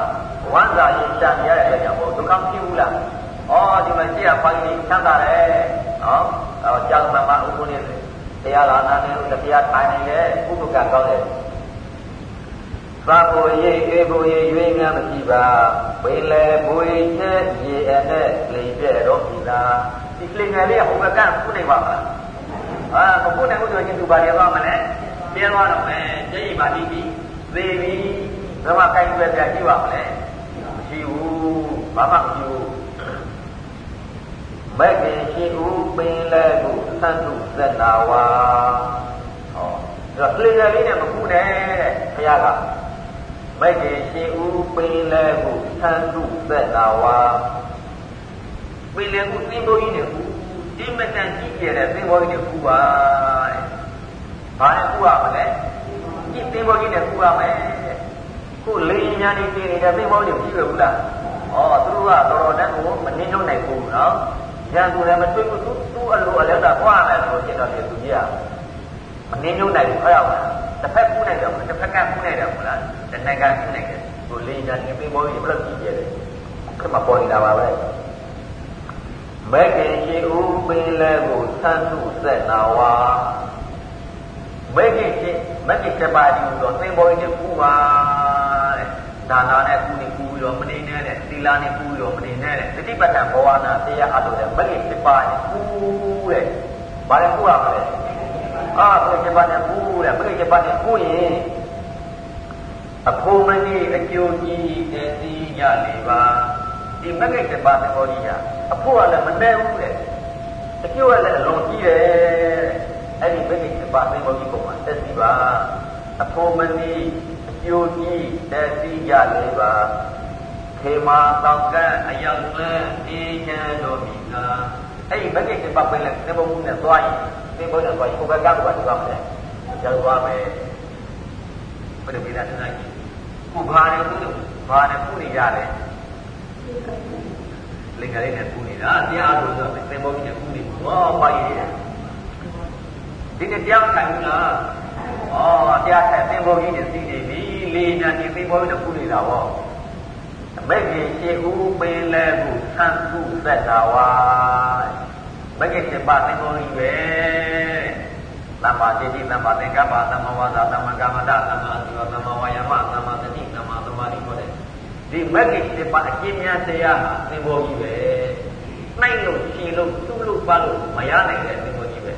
ဝမ်းသာရင်ရှာရတဲ့အတွက်ကြောင့်ဘုဒုက္ခဖြစ်ဘူးလားဩဒီမှာရှိရဘွားကြီးချမ်းသာတယ်နော်အော်ကြောက်မှမှဥပ္ပုနေတရားလာနာနေလို့တရားထိုင်နေတယ်ဥပ္ပကကောင်းတယ်သာဖို့ရိတ်အေးဖို့ရိတ်ရွေးငါမရှိပါဝေလေဘွေချက်ရေအနဲ့လိမ်ပြဲတော့ပြီလားဒီလိမ်ငယ်လေးကဟိုဘက်ကခုနေပါမလားအာမခုနိုင်ဘူးဆိုရင်သူပါရသွားမလဲပြဲသွားတော့မယ်ကျိတ်ပါတိပြီသေပြီ ဘယ်မှာကိုင်းွယ်ပြကြည့်ပါမလဲမရှိဘူးဘာမှမရှိဘူးမဂ္ဂင်ရှိဦးပင်လဲကိုသတ်တုသတ္နာဝါဟောဒါလိမ်ငယ်လေးနဲ့မခုနဲ့တဲ့ဘုရားကမဲ့ကေရှင်ဦးပင်လဲဟုသံတုသက်လာဝါပင်လဲဟုသင်္ဘောကြီးနဲ့ခုဒီမတန်ကြီးကျယ်တဲ့သင်္ဘောကြီးနဲ့ခုပါတဲ့ဘာနဲ့ခုရမလဲဒီသင်္ဘောကြီးနဲ့ခုရမယ် ခုလေညာနေတည်နေတဲ့သင်္ဘောကြီးမရှိဘူးလားဩသူတို့ကတော်တော်တန်းကိုမနှင်းလုံးနိုင်ဘူးနော်ရန်သူလည်းမတွေ့ဘူးသူသူ့အလိုအလဲတာခွာမယ်ဆိုတော့ကျတော့သူကြီးကမနှင်းလုံးနိုင်ဘူးခွာရမှာတစ်ဖက်ကူးနိုင်တယ်တစ်ဖက်ကကူးနိုင်တယ်ဟုတ်လားတစ်နိုင်ငံကူးနိုင်တယ်ကိုလေးညာဒီပေးမောကြီးဘယ်လိုကြည့်ကြလဲခမပေါ်နေတာပါပဲမဲခင်ရှိဦးပင်လဲကိုသံသူဆက်နာဝါမဲခင်ရှိမဲခင်ချက်ပါဒီတော့သင်္ဘောကြီးကူးပါတဲ့ ဒါနာနဲ့ကူနေကူရောမနေနဲ့တဲ့သီလာနဲ့ကူရောမနေနဲ့တဲ့တတိပဋ္ဌာန်ဘောဝနာတရားအထုတဲ့မဲခင်ချက်ပါကူးတဲ့ဘာလဲကူးရမလဲအာဘယ်ချက်ပါနဲ့ကူးတဲ့ဘယ်ချက်ပါနဲ့ကူးရင်အဖို့မနည်းအကျိုးကြီးတည်သိကြလေပါဒီမဂ္ဂင်တစ်ပါးသဘောကြီးဟာအဖို့ကလည်းမနဲ့ဘူးတဲ့အကျိုးကလည်းအလွန်ကြီးတယ်အဲ့ဒီမဂ္ဂင်တစ်ပါးသဘောကြီးပုံမှာတက်စီပါအဖို့မန ည်းအကျိုးကြီးတည်သိကြလေပါခေမာတောင်ကအရောက်လဲအေးချမ်းတော်မိသာအဲ့ဒီမဂ္ဂင်တစ်ပါးပဲလဲသဘောမှုနဲ့သွားရင်သဘောနဲ့သွားရင်ကိုယ်ကကောက်ပါဒီပါမယ်ကျော်သွားမယ်ဘယ်လိုပြတာလဲကိုဘာနဲ့ကုလို့ဘာနဲ့ကုနေရတယ်လင်္ကာလေးနဲ့ကုနေတာတရားလို့ဆိုတော့သင်္ဘောကြီးနဲ့ကုနေဘူးဟောပါရည်ဒီနေ့တရားထိုင်ဘူးလားဩတရားထိုင်သင်္ဘောကြီးနဲ့သိနေပြီ လေးညာဒီသင်္ဘောကြီးနဲ့ကုနေတာဟောမဂ္ဂင်ရှိဦးပင်လဲခုသံကုသက်တာဝါမဂ္ဂင်ရှိပါသင်္ဘောကြီးပဲသမ္မာတိတိသမ္မာသင်္ကပ္ပသမ္မာဝါစာသမ္မာကမ္မတသမ္မာသီဝသမ္မာဝါယာမသမ္မာတတိသမ္မာသမာဓိခေါ်တဲ့ဒီမဂ္ဂင်7ပါးအကျဉ်းများတရားဟာသင်္ဘောကြီးပဲနှိုက်လို့ရှင်လို့သူ့လို့ပါလို့မရနိုင်တဲ့သင်္ဘောကြီးပဲ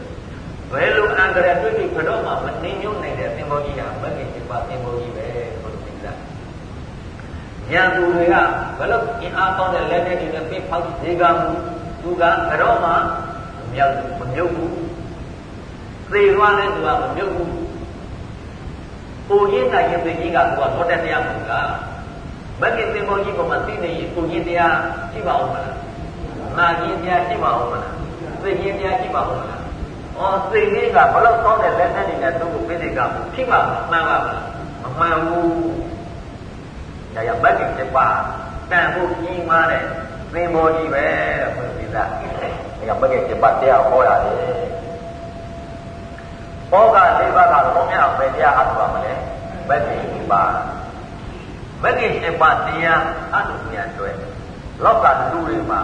ဘယ်လိုအန္တရာယ်တွေ့ပြီးဘယ်တော့မှမနှင်းညွတ်နိုင်တဲ့သင်္ဘောကြီးဟာမဂ္ဂင်7ပါးသင်္ဘောကြီးပဲဆိုလို့သိလား ဉာဏ်သူတွေကဘယ်လိုအင်အားကောင်းတဲ့လက်နဲ့တွေနဲ့ပြဖောက်ဈေးကမှုသူကဘယ်တော့မှမမြောက်မမြုပ်ဘူးသေသွားတဲ့သူကမမြုပ်ဘူးပုံရင်းကရင်သိကြီးကသူကသောတဲ့တရားမူကမဂ္ဂင်သင်္ဘောကြီးပေါ်မှာသိနေရင်ပုံရင်းတရားရှိပါဦးမလားနာကြီးတရားရှိပါဦးမလားသိရင်တရားရှိပါဦးမလားအော်သိရင်ကဘလို့ကောင်းတဲ့လက်နဲ့တွေနဲ့သူ့ကိုပြိဋိကမှုဖြစ်မှာမှန်ပါမလားမမှန်ဘူး ဒါရမဂ္ဂင်7ပါးတန်ဖို့ကြီးမားတဲ့သင်္ဘောကြီးပဲတဲ့ဘုရားဒါရမဂ္ဂင်7ပါးတရားဟောရတယ်ဘောက၄ပါးကဘုံမြောက်ပဲတရားအထုပါမလဲမဂ္ဂင်7ပါးမဂ္ဂင်7ပါးတရားအထုပြန်တွေ့လောကလူတွေမှာ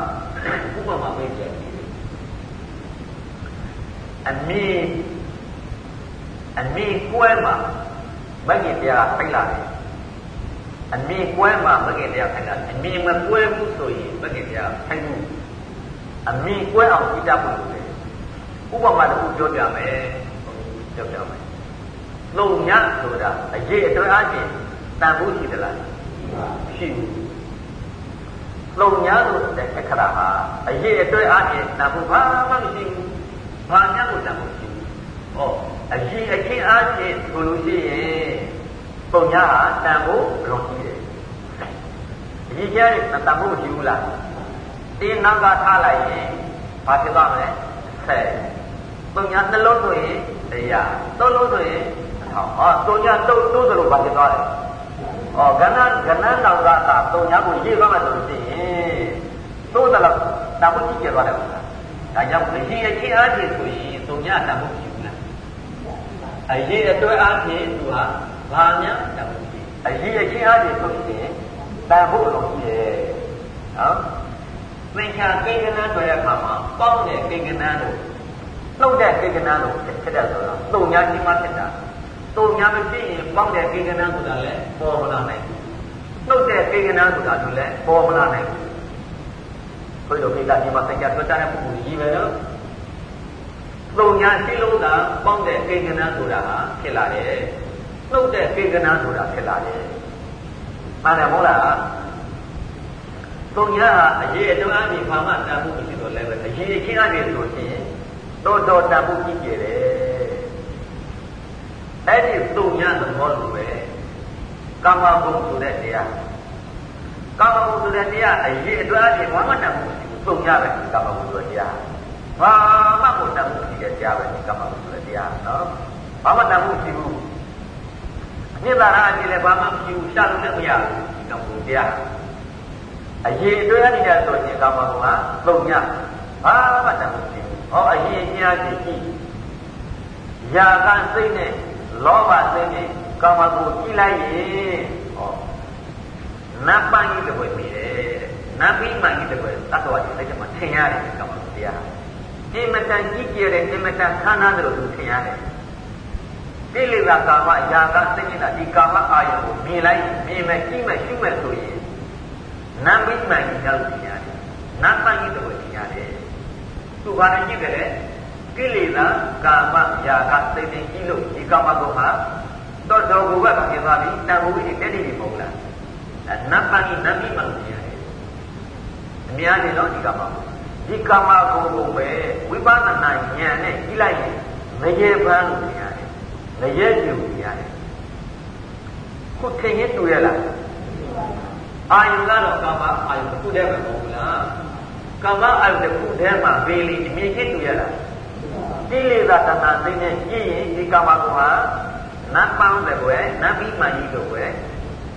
ဥပမာပေးချက်အမီအမီကွဲမှာမဂ္ဂင်တရားဖိတ်လာတယ် အမီကွဲမှာမဂ္ဂင်တရားဖိတ်လာအမီမကွဲဘူးဆိုရင်မဂ္ဂင်တရားဖိတ်ဘူးအမီကွဲအောင်ကြည့်တတ်ဖို့လိုတယ်ဥပမာတစ်ခုပြောပြမယ်ပြောပြမယ်လုံညဆိုတာအရေးအတွက်အချင်းတန်ဖို့ရှိသလားရှိဘူးလုံညာလို့တဲ့အခရာဟာအရေးအတွက်အချင်းတန်ဖို့ဘာမှမရှိဘူးဘာညာကိုတန်ဖို့ရှိဘူးဟောအရေးအချင်းအချင်းဆိုလို့ရှိရင်ပုံညာဟာတန်ဖို့လွန် ကြီးတယ်အရေးကျတဲ့တန်ဖို့ရှိဘူးလားတင်းနောက်ကထားလိုက်ရင်ဘာဖြစ်သွားမလဲဆက်ပုံညာနှလုံးဆိုရင်တရားသုံးလုံးဆိုရင်ဟောဟောပုံညာတုတ်တိုးသလိုဘာဖြစ်သွားလဲဩကဏ္ဍကဏ္ဍနောက်ကသာပုံညာကိုရေးသွားမှဆိုလို့ရှိရင်သို့သလောက်တန်ဖို့ကြည့်ကြသွားတယ်ဗျာဒါကြောင့်အရေးအချင်းအားဖြင့်ဆိုရင်သုံညတန်ဖို့ရှိဘူးလားအရေးအတွက်အားဖြင့်သူဟာဘာများတန်ဖို့ရှိအရေးအချင်းအားဖြင့်ဆိုရင် တန်ဖို့လုံးရှိတယ်နော်သင်္ချာကိန်းကနန်းတွေ့တဲ့အခါမှာပေါင်းတဲ့ကိန်းကနန်းတို့နှုတ်တဲ့ကိန်းကနန်းတို့ဖြစ်တဲ့ဆိုတော့သုံညချင်းမှဖြစ်တာသုံညမရှိရင်ပေါင်းတဲ့ကိန်းကနန်းဆိုတာလည်းပေါ်မလာနိုင်ဘူးနှုတ်တဲ့ကိန်းကနန်းဆိုတာလည်းပေါ်မလာနိုင်ဘူးဘုရားကိစ္စဒီမှာသင်္ကြန်တွေ့တဲ့ပုဂ္ဂိုလ်ကြီးပဲနော်သုံညာရှိလို့သာပေါင်းတဲ့ကေကနာဆိုတာဟာဖြစ်လာတယ်နှုတ်တဲ့ကေကနာဆိုတာဖြစ်လာတယ် မှန်တယ်မဟုတ်လားသုံညာဟာအရေးအတော်အပြင်ဘာမှတန်ဖို့မရှိတော့လည်းပဲအရေးအချင်းအပြင်ဆိုရှင်တော့တော့တန်ဖို့ကြည့်ကြတယ်အဲ့ဒီသုံညာသဘောလိုပဲကာမဂုဏ်ဆိုတဲ့တရားကာမဂုဏ်ဆိုတဲ့တရားအရေးအတော်အပြင်ဘာမှတန်ဖို့မရှိဘူးသုံညာပဲကာမဂုဏ်ဆိုတဲ့တရားဘာမှမတန်ဖို့ရှိတဲ့တရားပဲကာမဂုဏ်ဆိုတဲ့တရားနော်ဘာမှတန်ဖို့ရှိဘူးအ နှစ်သာရအပြင်လည်းဘာမှမရှိဘူးရှာလို့လည်းမရဘူးဒီကာမဂုဏ်တရားအရေးအတွေ့အနေနဲ့ဆိုရင်ကာမဂုဏ်ကသုံညဘာမှတန်ဖို့ရှိဘူးဟောအရေးအများကြီးရှိရာဂစိတ်နဲ့လောဘစိတ်နဲ့ကာမဂုဏ်ကြည့်လိုက်ရင်ဟောနတ်ပန်းကြီးတပွဲမိတယ်တဲ့နတ်ပြီးမှကြီးတပွဲသတ္တဝါတွေစိတ်ထဲမှာထင်ရတယ်ကာမဂုဏ်တရားအင်မတန်ကြီးကျယ်တဲ့အင်မတန်ခမ်းနားတယ်လို့သူထင်ရတယ် ကိလေသာကာမယာကစိတ်နဲ့ဒီကာမအာယုကိုမြင်လိုက်မြင်မဲ့ကြည့်မဲ့ရှုမဲ့ဆိုရင်နတ်ပြီးမှကြီးရောက်ထင်ရတယ်နတ်ပန်းကြီးတပွဲထင်ရတယ်သူဘာနဲ့ကြည့်ကြလဲကိလေသာကာမယာကစိတ်နဲ့ကြည့်လို့ဒီကာမကုဟာတော့တော်ကိုပဲပြင်သွားပြီတန်ဖိုးကြီးတက်နေပြီမဟုတ်လားနတ်ပန်းကြီးနတ်ပြီးမှမြင်ရတယ်အများကြီးတော့ဒီကာမဒီကာမဂုဏ်ကိုပဲဝိပဿနာဉာဏ်နဲ့ကြည့်လိုက်ရင်မရေပန်းလို့မြင်ရတယ် မရေကျူမြင်ရတယ်ခုထင်ရင်တူရလားအာယုကတော့ကာမအာယုတစ်ခုတည်းပဲမဟုတ်လားကာမအာယုတစ်ခုတည်းမှာဘေးလေးအမြင်ချင်းတူရလားကိလေသာတဏှာသိနေကြည့်ရင်ဒီကာမဂုဏ်ဟာနတ်ပန်းတဲ့ကွယ်နတ်ပြီးမှကြီးတော့ကွယ်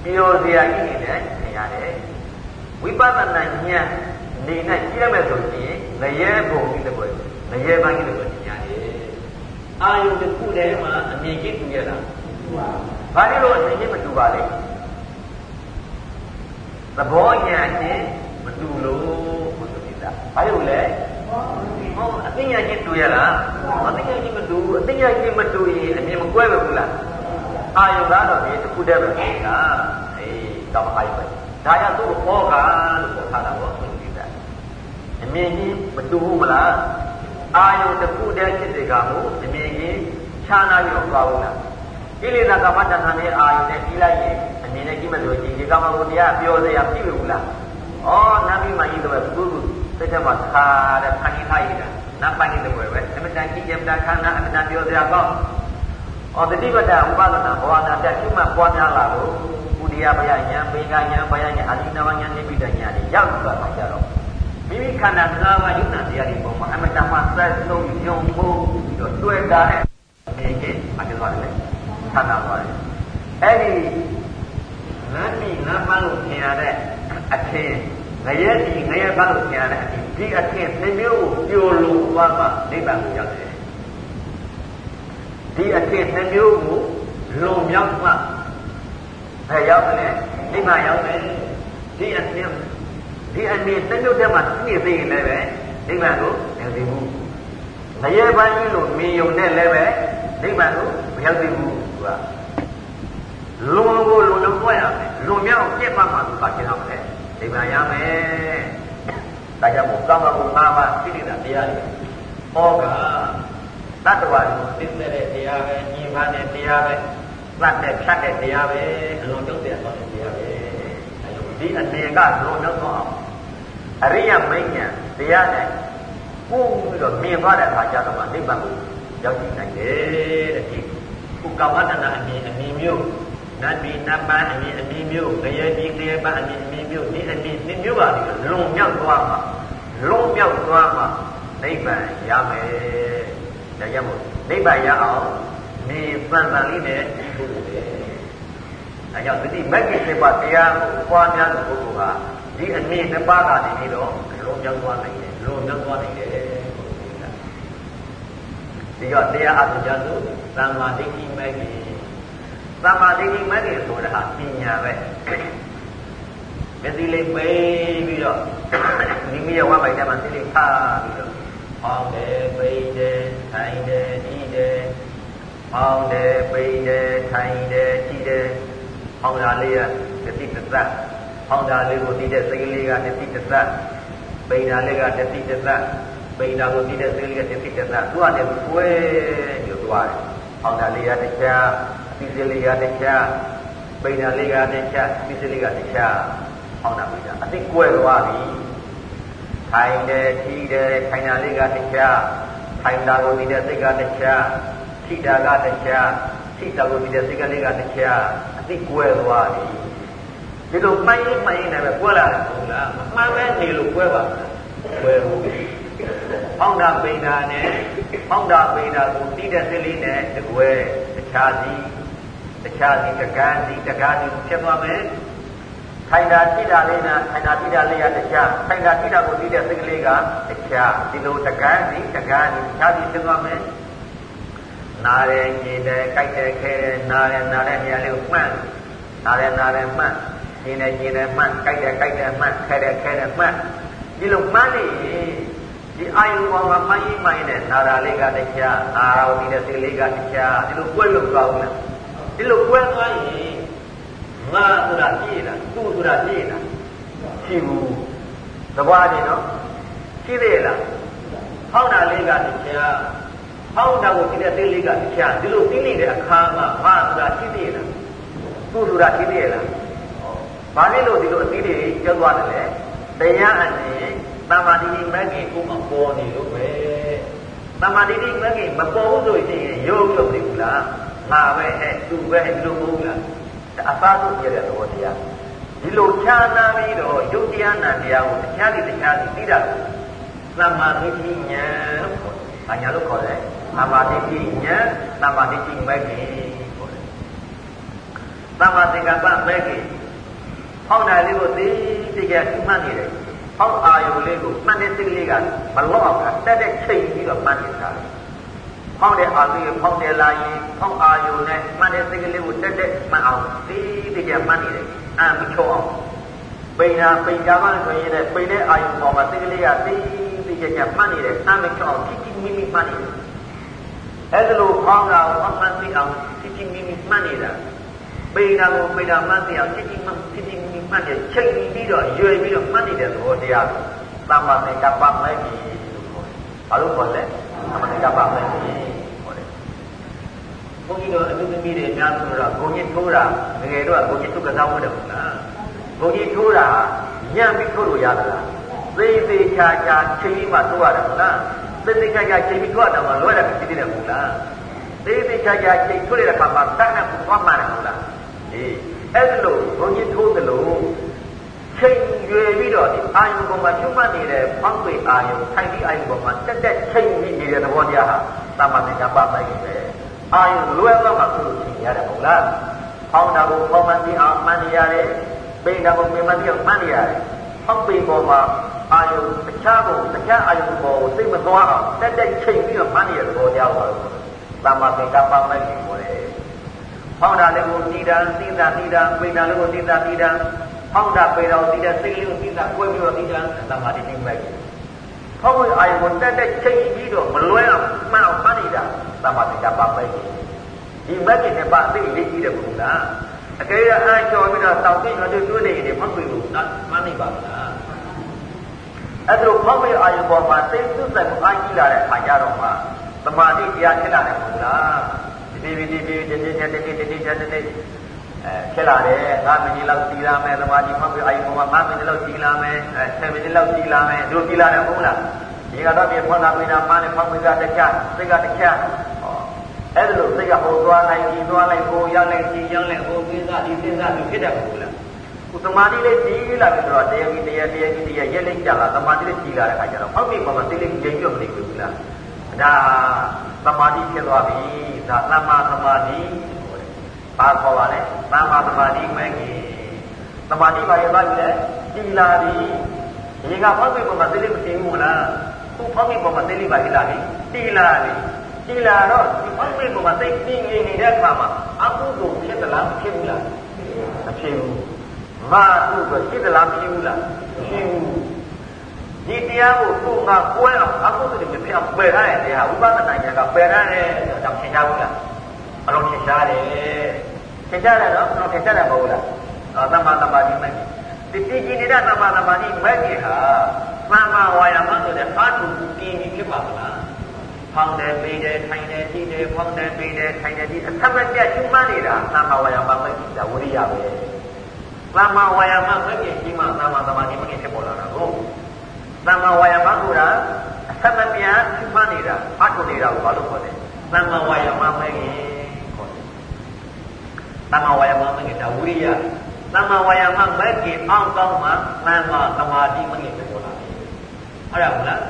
ပျော်စရာကြီးနေတယ်ထင်ရတယ်ဝိပဿနာဉာဏ်နေနဲ့ကြည့်ရမယ်ဆိုရင်ငရဲပုံကြီးတစ်ပွဲငရဲပိုင်းကြီးတစ်ပွဲညာတယ် အာယုတစ်ခုတည်းမှာအမြင်ကြီးတူရတာဘာလို့အမြင်ကြီးမတူပါလဲသဘောညာချင်းမတူလို့ဘုရားပြတာဘာလို့လဲဟောအသိဉာဏ်ချင်းတူရလားအသိဉာဏ်ချင်းမတူအသိဉာဏ်ချင်းမတူရင်အမြင်မကွဲဘူးလားအာယုကတော့ဒီတစ်ခုတည်းပဲဆိုတာအေးတော့အာယုပဲဒါရသူ့ဟောကလို့ပြောထားတာပေါ့အမြင်ကြီးမတူဘူးမလားအာယုယုတစ်ခုတည်းဖြစ်စေကမူအမြင်ကြီး ခြားနာပြီးတော့သွားဘူးလားကိလေသာကမ္မတဏ္ဍာနဲ့အာယုနဲ့ကြီးလိုက်ရင်အမြင်နဲ့ကြီးမလို့ကြီးဒီကမ္မဘုရားပြောစရာပြည့်ဘူးလားဩနတ်ပြီးမှကြီးတော့ဘူးဘူးစိတ်ထဲမှာခါတဲ့ဖန်ကြီးထားရတာနတ်ပိုင်းတဲ့ဘွယ်ပဲအမတန်ကြီးကြမတန်ခန္ဓာအမတန်ပြောစရာကောင်းဩတတိပဒဥပဒနာဘောနာတက်ရှိမှပွားများလာလို့ကုရိယဘယညာပေကညာဘယညာအာရိနဝညာနိဗ္ဗိဒညာတွေရောက်သွားမှကြတော့မိမိခန္ဓာ၅ပါးယုံနာတရားတွေပုံမှာအမတန်မှသက်ဆုံးယုံဖို့ပြီးတော့တွေ့တာတဲ့ ဒီကိအကျသွားတယ်ဆန္ဒသွားတယ်အဲ့ဒီနတ်မိနတ်မလို့ထင်ရတဲ့အထင်ငရဲဒီငရဲဘလို့ထင်ရတဲ့အထင်ဒီအထင်သင်မျိုးကိုပြိုလို့သွားမှနိဗ္ဗာန်ကိုရောက်တယ်ဒီအထင်နှမျိုးကိုလွန်မြောက်မှအဲရောက်တယ်နိဗ္ဗာန်ရောက်တယ်ဒီအထင်ဒီအနည်းနှမျိုးတည်းမှာသိသိရင်လည်းပဲနိဗ္ဗာန်ကိုမရောက်သေးဘူးငရဲပိုင်းကြီးလို့မြင်ုံနဲ့လည်းပဲ နိဗ္ဗာန်ကိုမရောက်သေးဘူးသူကလွန်ကိုလွန်လို့တွက်ရမယ်လွန်မြောက်ပြည့်မှမှသူပါရှင်းအောင်လေနိဗ္ဗာန်ရမယ်ဒါကြောင့်မို့ကာမဂုဏ်၅ပါးသိနေတာတရားတွေဟောကတတ္တဝါကိုသိတဲ့တရားပဲညီမတဲ့တရားပဲသတ်တဲ့ဖြတ်တဲ့တရားပဲအလုံးတုတ်တဲ့သွားတဲ့တရားပဲဒီအနေကလုံးလုံးတော့အောင်အရိယမဉ္ဇဉ်တရားနဲ့ပို့ပြီးတော့မြင်သွားတဲ့အခါကျတော့မှနိဗ္ဗာန်ကို ရောက်ရှိနိုင်တယ်တဲ့ဒီခုကဝတ္တနာအမြင်အမြင်မျိုးနတ်ပြည်နတ်ပန်းအမြင်အမြင်မျိုးခရဲပြည်ခရဲပန်းအမြင်အမြင်မျိုးဒီအမြင်နှစ်မျိုးပါပြီးလွန်မြောက်သွားမှလွန်မြောက်သွားမှနိဗ္ဗာန်ရမယ်ဒါကြောင့်မို့နိဗ္ဗာန်ရအောင်နေပန်ပန်လေးနဲ့ပုဂ္ဂိုလ်တယ်။အဲကြောင့်သတိမဂ္ဂင်7ပါးတရားကိုပွားများတဲ့ပုဂ္ဂိုလ်ဟာဒီအနည်းနှစ်ပါးကနေပြီးတော့လုံးကြောင်းသွားနိုင်တယ်။လုံးကြောင်းသွားနိုင်တယ် ဒီတော့တရားအထုကြလို့သမ္မာဒိဋ္ဌိမဂ္ဂင်သမ္မာဒိဋ္ဌိမဂ္ဂင်ဆိုတာဟာပညာပဲ။မျက်စိလေးပိတ်ပြီးတော့မိမိရဲ့ဝမ်းပိုက်ထဲမှာစိတ်လေးထားပြီးတော့ဟောင်းတယ်ပိတ်တယ်ထိုင်တယ်ဤတယ်ဟောင်းတယ်ပိတ်တယ်ထိုင်တယ်ဤတယ်ဟောင်းတာလေးကတတိတသဟောင်းတာလေးကိုသိတဲ့စိတ်လေးကတတိတသပိတ်တာလေးကတတိတသ ပိတ်တာကိုသိတဲ့စိတ်လေးကတတိတသသူကလည်းကွဲอยู่သွားတယ်ဟောင်းတာလေးကတခြားအသိစိတ်လေးကတခြားပိတ်တာလေးကတခြားအသိစိတ်လေးကတခြားဟောင်းတာပိတ်တာအသိကွဲသွားပြီထိုင်တယ်ထီးတယ်ထိုင်တာလေးကတရားထိုင်တာကိုဒီတဲ့စိတ်ကတရားထိတာကတရားထိတာကိုဒီတဲ့စိတ်ကလေးကတရားအသိကွဲသွားပြီဒီလိုမှန်ရင်မှန်ရင်လည်းကွဲလာတယ်ဟုတ်လားမှန်မဲ့နေလို့ကွဲပါကွဲဘူး ဟောင်းတာပိန်တာနဲ့ဟောင်းတာပိန်တာကိုတိတဲ့စိတ်လေးနဲ့တကွဲတခြားစီတခြားစီတကန်းစီတကားစီဖြစ်သွားမယ်ထိုင်တာတိတာလေးနာထိုင်တာတိတာလေးရတခြားထိုင်တာတိတာကိုသိတဲ့စိတ်ကလေးကတခြားဒီလိုတကန်းစီတကန်းစီတခြားစီဖြစ်သွားမယ်နားရဲညင်တယ်ကြိုက်တယ်ခဲတယ်နားရဲနားတဲ့နေရာလေးကိုမှတ်နားရဲနားရဲမှတ်ညင်တယ်ညင်တယ်မှတ်ကြိုက်တယ်ကြိုက်တယ်မှတ်ခဲတယ်ခဲတယ်မှတ်ဒီလိုမှတ်နေ ဒီအာယုဘောမှာမှတ်ရင်မှတ်ရင်နာရာလေးကတခြားနာရာကိုသိတဲ့စိတ်လေးကတခြားဒီလိုကွဲလို့ကောင်းလားဒီလိုကွဲသွားရင်ငါဆိုတာပြည့်လားသူဆိုတာပြည့်လားရှိဘူးသဘောတည်းနော်ရှိသေးလားဟောင်းတာလေးကတရားဟောင်းတာကိုဒီတဲ့သေးလေးကတရားဒီလိုသိနေတဲ့အခါမှာငါဆိုတာရှိသေးလားသူဆိုတာရှိသေးလားဘာလို့လို့ဒီလိုအသိတွေကျော်သွားတယ်လဲတရားအနေ တမ္မာတိမဂ္ဂင်ကိုမပေါ်နေလို့ပဲတမ္မာတိမဂ္ဂင်မပေါ်ဘူးဆိုရင်ရုပ်လို့မဖြစ်ဘူးလားငါပဲဟဲ့သူပဲဟဲ့ဒီလိုမဟုတ်ဘူးလားအသာဆုံးပြတဲ့သဘောတရားဒီလိုခြားနာပြီးတော့ယုတ်တရားနာတရားကိုတခြားစီတခြားစီသိတာသမ္မာဒိဋ္ဌိဉာဏ်လို့ခေါ်တယ်။ဘာညာလို့ခေါ်လဲ။သမ္မာဒိဋ္ဌိဉာဏ်သမ္မာဒိဋ္ဌိမဂ္ဂင်ခေါ်တယ်။သမ္မာသင်္ကပ္ပမဂ္ဂင်ဟောင်းတာလေးကိုသိသိကြအမှတ်နေတယ်။ ဟောင်းအာယုလေးကိုမှတ်တဲ့စိတ်လေးကမလော့အောင်တက်တဲ့ချိန်ပြီးတော့မှတ်နေတာ။ဖောင်းတဲ့အာယုဖောင်းတယ်လာရင်ဖောင်းအာယုနဲ့မှန်တဲ့စိတ်ကလေးကိုတက်တက်မှန်အောင်သိသိကြမှန်နေတယ်အာမချောအောင်ပိန်တာပိန်ကြမှဆိုရင်လည်းပိန်တဲ့အာယုပေါ်မှာစိတ်ကလေးကသိသိကြကြမှန်နေတယ်အာမချောအောင်တိတိမိမိမှန်နေတယ်အဲ့ဒါလိုဖောင်းတာကိုမှန်သိအောင်တိတိမိမိမှန်နေတာ ပိန်တာကိုပိန်တာမှန်သိအောင်တိတိမှန်တိတိမိမိမှန်တယ်ချိန်ပြီးတော့ရွယ်ပြီးတော့မှန်နေတဲ့သဘောတရားသမ္မာသင်္ကပ္ပမဲ့ကြီးလို့ခေါ်တယ်ဘာလို့ခေါ်လဲသသမထကပ္ပမဲ့ကြီးဟောတယ်ဘုန်းကြီးတို့အတူသမီးတွေအများစုတော့ဂုံကြီးထိုးတာငယ်တော့ဂုံကြီးထုကစားဝတ်တယ်မဟုတ်လားဂုံကြီးထိုးတာညံ့ပြီးထိုးလို့ရသလားသေသေးချာချာချိန်ပြီးမှထိုးရတယ်မဟုတ်လားသေသေးချာချာချိန်ပြီးထိုးရတာမှလွယ်တယ်ဖြစ်တယ်မဟုတ်လားသေသေးချာချာချိန်ထိုးရတဲ့အခါမှာတတ်နဲ့ပူသွားမှတယ်မဟုတ် လားအေးအဲ့လိုဘုန်းကြီးထိုးသလိုချိန်ရွယ်ပြီးတော့ဒီအာယုံပေါ်မှာကျွတ်မှတ်နေတဲ့ဖောက်ွေအာယုံထိုင်ပြီးအာယုံပေါ်မှာတက်တက်ချိန်ပြီးနေတဲ့သဘောတရားဟာသမ္မာသင်္ကပ္ပမိုက်ပဲအာယုံလွယ်တော့မှကုလို့ချိန်ရတယ်မဟုတ်လားဖောင်းတာကိုဖောင်းမှသိအောင်မှန်နေရတယ်ပိန်တာကိုပင်မှသိအောင်မှန်နေရတယ်ဖောက်ပေပေါ်မှာအာယုံတခြားကိုတခြားအာယုံပေါ်ကိုသိမသွားအောင်တက်တက်ချိန်ပြီးတော့မှန်နေတဲ့သဘောတရားပါလို့သမ္မာသင်္ကပ္ပမိုက်ကိုခေါ်တယ် ဖောင်းတာလည်းကိုတည်တာသိတာသိတာပိန်တာလည်းကိုတည်တာတည်တာဖောင်းတာပေတော်တည်တဲ့စိတ်လေးကိုတည်တာကွဲပြီးတော့တည်တာသမ္မာတိတိမိုက်ဖောင်းဝင်အာယုံကိုတက်တက်ချိန်ပြီးတော့မလွဲအောင်မှန်အောင်မှန်နေတာသမ္မာသင်္ကပ္ပမိုက်ဒီမက်ကြီးနဲ့ပါသိလေးကြီးတယ်ဘုရားအကယ်၍အားကျော်ပြီးတော့တောက်ပြီးတော့တွန်းနေရင်မတွေ့ဘူးနော်မှန်နေပါမလားအဲ့ဒါလို့ဖောက်ဝေအာယုပေါ်မှာသိသုသက်ကိုအားကြီးလာတဲ့အခါကျတော့မှသမာဓိတရားဖြစ်လာတယ်ဘုရား ဒီဒီဒီဒီဒီဒီဒီဒီဒီဒီဒီဒီအဲဖြစ်လာတယ်9မိနစ်လောက်စီလာမယ်သမာဓိဖောက်ဝေအာယုပေါ်မှာ9မိနစ်လောက်စီလာမယ်အဲ10မိနစ်လောက်စီလာမယ်တို့စီလာတယ်ဟုတ်လားဒီကတော့ပြေဖောက်လာပြီးတာမှန်းနဲ့ဖောက်ဝေကတခြားစိတ်ကတခြားအဲ့ဒါလို့စိတ်ကဟိုသွားလိုက်ဒီသွားလိုက်ဟိုရောက်လိုက်ဒီရောက်လိုက်ဟိုကိစ္စဒီကိစ္စဒီဖြစ်တယ်ဘူးလားခုသမာဓိလေးကြီးလာပြီဆိုတော့တရားကြီးတရားတရားကြီးတရားရက်လိုက်ကြတာသမာဓိလေးကြီးလာတဲ့ခါကျတော့အောက်ပြေပေါ်မှာစိတ်လေးငြိမ်ညွတ်မနေဘူးလား ဒါသမာဓိဖြစ်သွားပြီဒါသမ္မာသမာဓိဘာခေါ်ပါလဲသမ္မာသမာဓိမဲ့ကြီးသမာဓိပါရသွားပြီလေကြီးလာပြီဒီကဖောက်ပြေပေါ်မှာစိတ်လေးမတည်ဘူးလားခုဖောက်ပြေပေါ်မှာစိတ်လေးပါကြီးလာပြီတည်လာပြီကြည်လာတော့ဒီဖောက်ပိတ်ပေါ်မှာသိတည်ငြိမ်နေတဲ့အခါမှာအကုသိုလ်ဖြစ်သလားဖြစ်ဘူးလားမဖြစ်ဘူးမာကုသိုလ်ဖြစ်သလားဖြစ်ဘူးလားဖြစ်ဘူး ဒီတရားကိုသူ့ငါကွဲအောင်အကုသိုလ်တွေမဖြစ်အောင်ပယ်ထားတဲ့တရားဝိပဿနာဉာဏ်ကပယ်ထားတဲ့ကြောင့်သင်ကြားဘူးလားအလုံးသင်ကြားတယ်သင်ကြားတယ်နော်ကျွန်တော်သင်ကြားတယ်မဟုတ်လားအော်သမ္မာသမ္မာဒီမဲ့ဒီတည်ကြည်နေတဲ့သမ္မာသမ္မာဒီမဲ့ကြီးဟာသမ္မာဝါယာမဆိုတဲ့အာထုကင်းကြီးဖြစ်ပါမလားဖောင်းတယ်ပေးတယ်ထိုင်တယ်ကြည့်တယ်ဖောင်းတယ်ပေးတယ်ထိုင်တယ်ကြည့်အဆက်မပြတ်ရှုမှတ်နေတာသမ္မာဝါယာမမဲ့ကြီးတာဝိရိယပဲသမ္မာဝါယာမမဲ့ကြီးကြီးမှသမ္မာသမာဓိမကြီးဖြစ်ပေါ်လာတာကို သမ္မာဝါယာမဆိုတာအဆက်မပြတ်ရှုမှတ်နေတာအထုနေတာကိုဘာလို့ခေါ်လဲသမ္မာဝါယာမမဲ့ကြီးခေါ်တယ်သမ္မာဝါယာမမဲ့ကြီးတာဝိရိယသမ္မာဝါယာမမဲ့ကြီးအောင်ကောင်းမှသမ္မာသမာဓိမကြီးဖြစ်ပေါ်လာတယ်အဲ့ဒါဟုတ်လား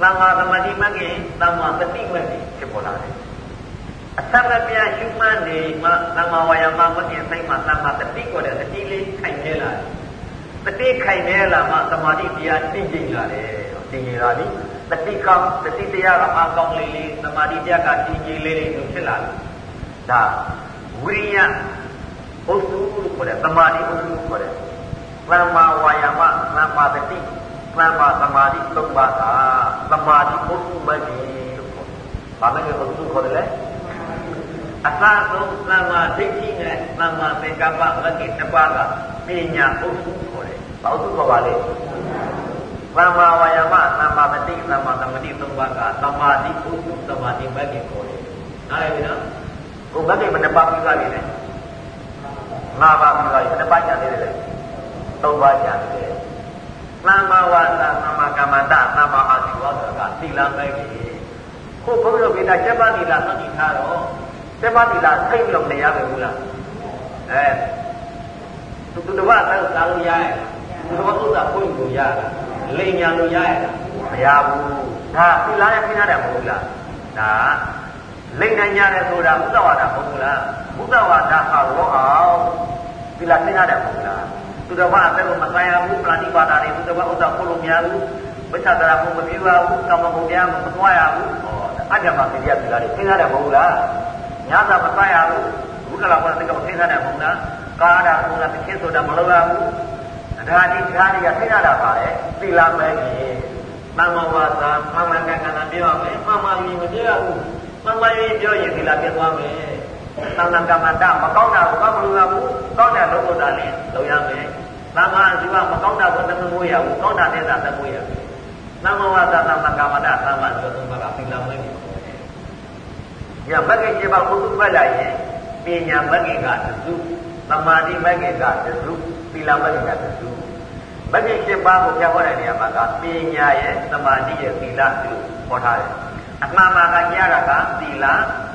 သံဃာသမတိမဂ္ဂင်သံဃာတတိမဂ္ဂင်ဖြစ်ပေါ်လာတယ်အသမပြရှုမှတ်နေမှသံဃာဝါယမမဂ္ဂင်ဆိုင်မှာသံဃာတတိကိုတဲ့တတိလေးခိုင်နေလာတယ် တတိခိုင်နေလာမှသမာဓိတရားတည်ကြည်လာတယ်တည်ကြည်လာပြီတတိကောင်းတတိတရားကအာကောင်းလေးလေးသမာဓိတရားကတည်ကြည်လေးလေးလို့ဖြစ်လာတယ်ဒါဝိရိယအုပ်စုလို့ခေါ်တယ်သမာဓိအုပ်စုခေါ်တယ်သမ္မာဝါယာမသမ္မာတတိသမ္မာသမာဓိသုံးပါးကသမာဓိပုစုမကြီးလို့ခေါ်တယ်။ဘာမဲ့ပုစုခေါ်တယ်လဲ။အစဆုံးသမ္မာဒိဋ္ဌိနဲ့သမ္မာသင်္ကပ္ပမဂ္ဂင်တစ်ပါးကပညာပုစုခေါ်တယ်။ ဘာပုစုခေါ်ပါလဲ။သမ္မာဝါယာမသမ္မာမတိသမ္မာသမတိသုံးပါးကသမာဓိပုစုသမာဓိမဂ္ဂင်ခေါ်တယ်။နားလည်ပြီနော်။ကိုမဂ္ဂင်ဘယ်နှပါးပြီးသားလဲ။ငါးပါးပြီးသားပြီဘယ်နှပါးကျန်သေးတယ်လဲ။သုံးပါးကျန်သေးတယ်သမ္မာဝါစာသမ္မာကမ္မန္တသမ္မာအာဇီဝဆိုတာကသီလပဲကြီးခုဘုရားဗေဒကျက်ပါသီလသတိထားတော့ကျက်ပါသီလစိတ်လုံးနေရပဲဘူးလားအဲသူသူတစ်ပါးတော့သာလို့ရရဲ့ သူတစ်ပါးဥစ္စာဖွင့်လို့ရတာလိညာလို့ရရဲ့မရဘူးဒါသီလရဲ့ခင်းရတယ်မဟုတ်လားဒါလိညာညာတယ်ဆိုတာဘုဒ္ဓဝါဒမဟုတ်ဘူးလားဘုဒ္ဓဝါဒဟာရောအောင်သီလခင်းရတယ်မဟုတ်လားသူတော်ဘာအသက်ကိုမဆိုင်ရဘူးပလာတိပါဒတွေသူတော်ဘာဥစ္စာဖို့လို့မရဘူးဝိသဒရာဘုံမပြေပါဘူးကမ္မဘုံတရားမသွားရဘူးဟောအကြမှာတရားသီလတွေသင်ရတယ်မဟုတ်လားညာသာမဆိုင်ရဘူးဘုဒ္ဓလာဘုရားသင်္ကပ္ပသင်ရတယ်မဟုတ်လားကာရဘုရားသခင်ဆိုတာမလုပ်ရဘူး ဒါဒီတရားတွေကသင်ရတာပါလေသီလမဲ့ကြီးမမဝါစာမမကကနာပြောရမယ်မမယီမပြောရဘူးမမယီပြောရင်သီလပြတ်သွားမယ်သံဃာကမ္မတာမကောင်းတာကိုမလုပ်ရဘူးကောင်းတဲ့လုပ်ဖို့တာလည်းလုပ်ရမယ်သံဃာဇီဝမကောင်းတာကိုသမမိုးရဘူးကောင်းတာနဲ့သာသမမိုးရမယ်သမ္မာဝါဒသမ္မာကာမတာသမ္မာကျောသုံးပါးကသီလမဂ္ဂင်ကိုညမဂ္ဂင်7ပါးကိုသူ့ဖက်လိုက်ရင်ပညာမဂ္ဂင်ကတစုသမာဓိမဂ္ဂင်ကတစု သီလမဂ္ဂင်ကတစုမဂ္ဂင်7ပါးကိုပြဟောတဲ့နေရာမှာကပညာရဲ့သမာဓိရဲ့သီလလို့ဟောထားတယ်အမှန်မှန်ကကြားတာကသီလ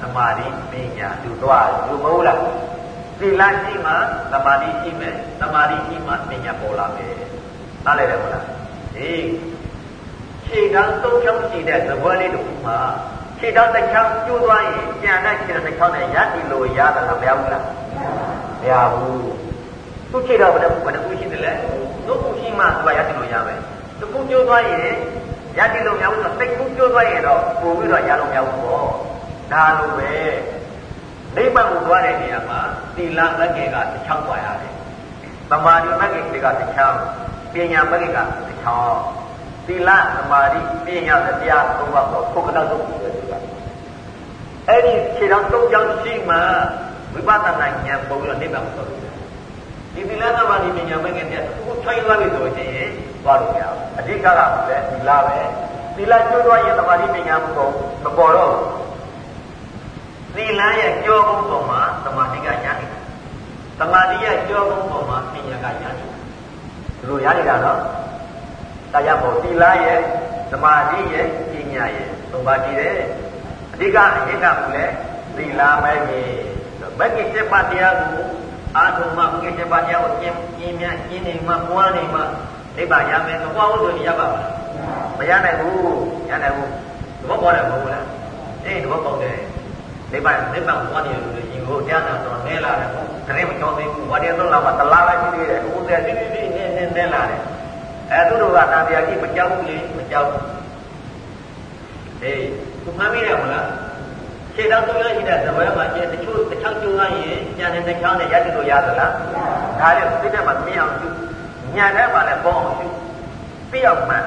သမာဓိပညာသူတော့လူမဟုတ်လားသီလရှိမှသမာဓိရှိမယ်သမာဓိရှိမှပညာပေါ်လာမယ်နားလည်တယ်မဟုတ်လားဟေးခြေကန်းသုံးချောင်းရှိတဲ့သဘောလေးတစ်ခုမှာခြေတောက်တစ်ချောင်းကျိုးသွားရင်ကြံတဲ့ခြေတစ်ချောင်းနဲ့ရည်လို့ရတာမရဘူးလားမရဘူး သူ့ခြေတော့ဘယ်နှခုဘယ်နှခုရှိတယ်လဲသူ့ခုရှိမှသူကရည်လို့ရမယ်တစ်ခုကျိုးသွားရင်ရည်လို့မရဘူးဆိုစိတ်ကူးကျိုးသွားရင်တော့ပို့ပြီးတော့ရလို့မရဘူးပေါ့ဒါလိုပဲနိဗ္ဗာန်ကိုသွားတဲ့နေရာမှာသီလမဂ္ဂင်ကတစ်ချောင်းသွားရတယ်သမာဓိမဂ္ဂင်တွေကတစ်ချောင်းပညာမဂ္ဂင်ကတစ်ချောင်းသီလသမာဓိပညာတရားသုံးပါးတော့ခုကတောက်ဆုံးပြီးတယ်ဆိုတာအဲ့ဒီခြေတော်သုံးချောင်းရှိမှဝိပဿနာဉာဏ်ပုံပြီးတော့နိဗ္ဗာန်ကိုသွားလို့ ဒီသီလသမာဓိပညာမဂ္ဂင်တရားကိုထွင်သွားပြီဆိုရင်သွားလို့ရအောင်အဓိကကလည်းသီလပဲသီလကျွတ်သွားရင်သမာဓိပညာမပေါ်မပေါ်တော့သီလရဲ့ကြောကုန်းပေါ်မှာသမာဓိကရနေတာသမာဓိရဲ့ကြောကုန်းပေါ်မှာပညာကရနေတာဒီလိုရနေတာနော်ဒါကြောင့်မို့သီလရဲ့သမာဓိရဲ့ပညာရဲ့သုံးပါးကြည့်တယ်အဓိကအရင်ကမူလဲသီလမဲ့ကြီးမဂ္ဂင်7ပါးတရားကို အာထုံမှမဂ္ဂင်7ပါးတရားကိုကျင့်ကျင့်မြတ်ကျင့်နေမှပွားနေမှနိဗ္ဗာန်ရမယ်မပွားဘူးဆိုရင်ရပါမလားမရနိုင်ဘူးရနိုင်ဘူးသဘောပေါက်တယ်မဟုတ်လားအေးသဘောပေါက်တယ်နိဗ္ဗာန်နိဗ္ဗာန်ပွားနေလို့ရင်ကိုတရားနာတော့နဲလာတယ်တရင်မကြောသေးဘူးဝါဒီတော့လာမှတလားလိုက်ရှိသေးတယ်ဦးတယ်တိတိတိနဲနဲနဲလာတယ်အဲသူတို့ကတန်တရားကြီးမကြောက်ဘူးလေမကြောက်ဘူးအေးသူမှန်းမိတယ်မလားခြေတော်သုံးရရှိတဲ့သဘောမှာကျတချို့တစ်ချောင်းကျိုးသွားရင်ညာနဲ့တစ် ချောင်းနဲ့ရတလို့ရသလားဒါလည်းစိတ်ထဲမှာမြင်အောင်ကျူညာထဲမှာလည်းပေါအောင်ကျူပြအောင်မှန်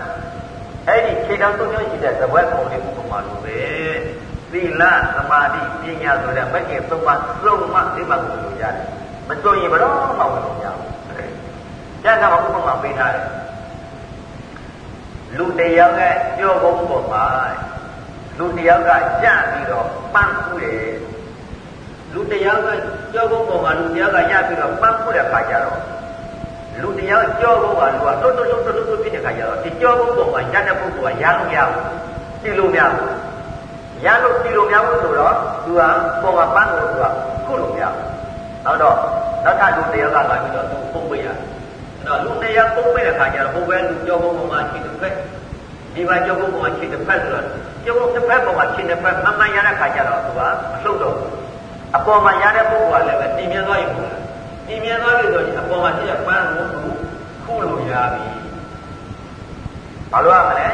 အဲ့ဒီခြေတော်သုံးရရှိတဲ့သဘောပုံလေးဥပမာလိုပဲသီလသမာဓိပညာဆိုတဲ့မဂ္ဂင်သုံးပါးစုံမှဒီမှာကိုလိုရတယ်မကြုံရင်ဘယ်တော့မှဝင်လို့မရဘူးကျန်တာကဥပမာပေးထားတယ်လူတယောက်ကကြောကုန်းပေါ်မှာလူတယောက်ကကြပြီးတော့ပန်းခုတယ် လူတယောက်ကကြောကုန်းပေါ်မှာလူတယောက်ကရပြီးတော့ပန်းခုတဲ့ခါကျတော့လူတယောက်ကြောကုန်းကလူကတွတ်တွတ်တွတ်တွတ်တွတ်ဖြစ်တဲ့ခါကျတော့ဒီကြောကုန်းပေါ်မှာရတဲ့ပုဂ္ဂိုလ်ကရလို့မရဘူးတီလို့မရဘူးရလို့တီလို့မရဘူးဆိုတော့သူကပေါ်မှာပန်းကိုသူကခုလို့မရဘူးနောက်တော့နောက်ထပ်လူတယောက်ကလာပြီးတော့သူပုံပေးရတယ်အဲ့တော့လူတယောက်ပုံပေးတဲ့ခါကျတော့ဟိုဘက်လူကြောကုန်းပေါ်မှာရှိတဲ့ဖက်ဒီမှာကြောကုန်းပေါ်မှာရှိတဲ့ဖက်ဆိုတော့ကျောင်းတစ်ဖက်ပေါ်မှာရှင်တစ်ဖက်မှန်မှန်ရတဲ့ခါကျတော့သူကအလှုပ်တော့ အပေါ်မှာရတဲ့ပုဂ္ဂိုလ်ကလည်းပဲတည်မြဲသွားရင်ဘူးတည်မြဲသွားပြီဆိုရင်အပေါ်မှာရှိတဲ့ပန်းကိုခုလို့ရပြီဘာလို့ရမလဲ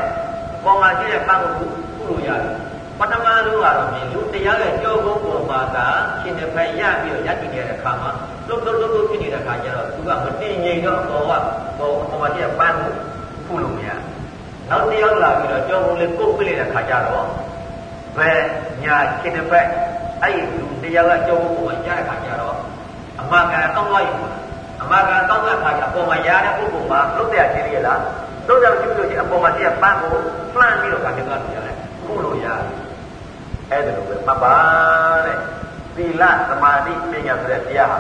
အပေါ်မှာရှိတဲ့ပန်းကိုခုလို့ရပြီပထမဆုံးကတော့မြင်လူတရားရဲ့ကြောကုန်းပေါ်မှာကရှင်တစ်ဖက်ရပြီးတော့ရည်တည်နေတဲ့အခါမှာလှုပ်လှုပ်လှုပ်လှုပ်ဖြစ်နေတဲ့အခါကျတော့သူကမတည်ငြိမ်တော့ဘောကဘောအပေါ်မှာရှိတဲ့ပန်းကိုခုလို့မရဘူးနောက်တစ်ယောက်လာပြီးတော့ကြောုံလေးကုတ်ပြလိုက်တဲ့ခါကျတော့ဘယ်ညာခြေတစ်ဖက် အဲ့ဒီလူတရားကကြောုံကိုရတဲ့ခါကျတော့အမကန်တောင်းသွားယူအမကန်တောင်းတဲ့ခါကျအပေါ်မှာရတဲ့ပုဂ္ဂိုလ်မှာလုတ်တဲ့ချင်းရလားလုတ်တဲ့ချင်းလို့ချင်းအပေါ်မှာရှိတဲ့ပန်းကိုလှမ်းပြီးတော့ခါကျတော့ရတယ်ခုလိုရတယ်အဲ့ဒါလိုပဲမပါတဲ့သီလသမာဓိပညာဆိုတဲ့တရားဟာ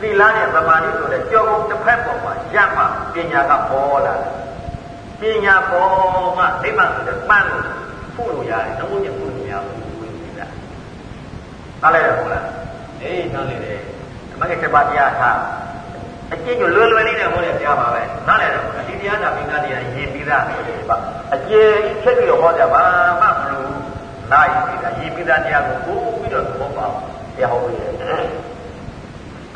သီလနဲ့သမာဓိဆိုတဲ့ကြောုံတစ်ဖက်ပေါ်မှာရမှပညာကပေါ်လာတယ်ပညာပေါ်မှနိဗ္ဗာန်ဆိုတဲ့ပန်းကိုဖုလို့ရတယ်နှုတ်ညဖုလို့မရဘူးဘုရား နားလဲရဟုတ်လားအေးနားလဲတယ်အမကတပါတရားထားအကျဉ်းကိုလွယ်လွယ်လေးနဲ့ဟောတဲ့တရားပါပဲနားလဲတယ်ဟုတ်လားဒီတရားသာပင်ကတရားရင်ပြီးသားပါအကျဉ်းချက်ပြီးတော့ဟောကြပါမှမလို့နားရင်ပြီးသားရင်ပြီးသားတရားကိုပို့ပြီးတော့သဘောပေါက်တရားဟောပြီးတယ်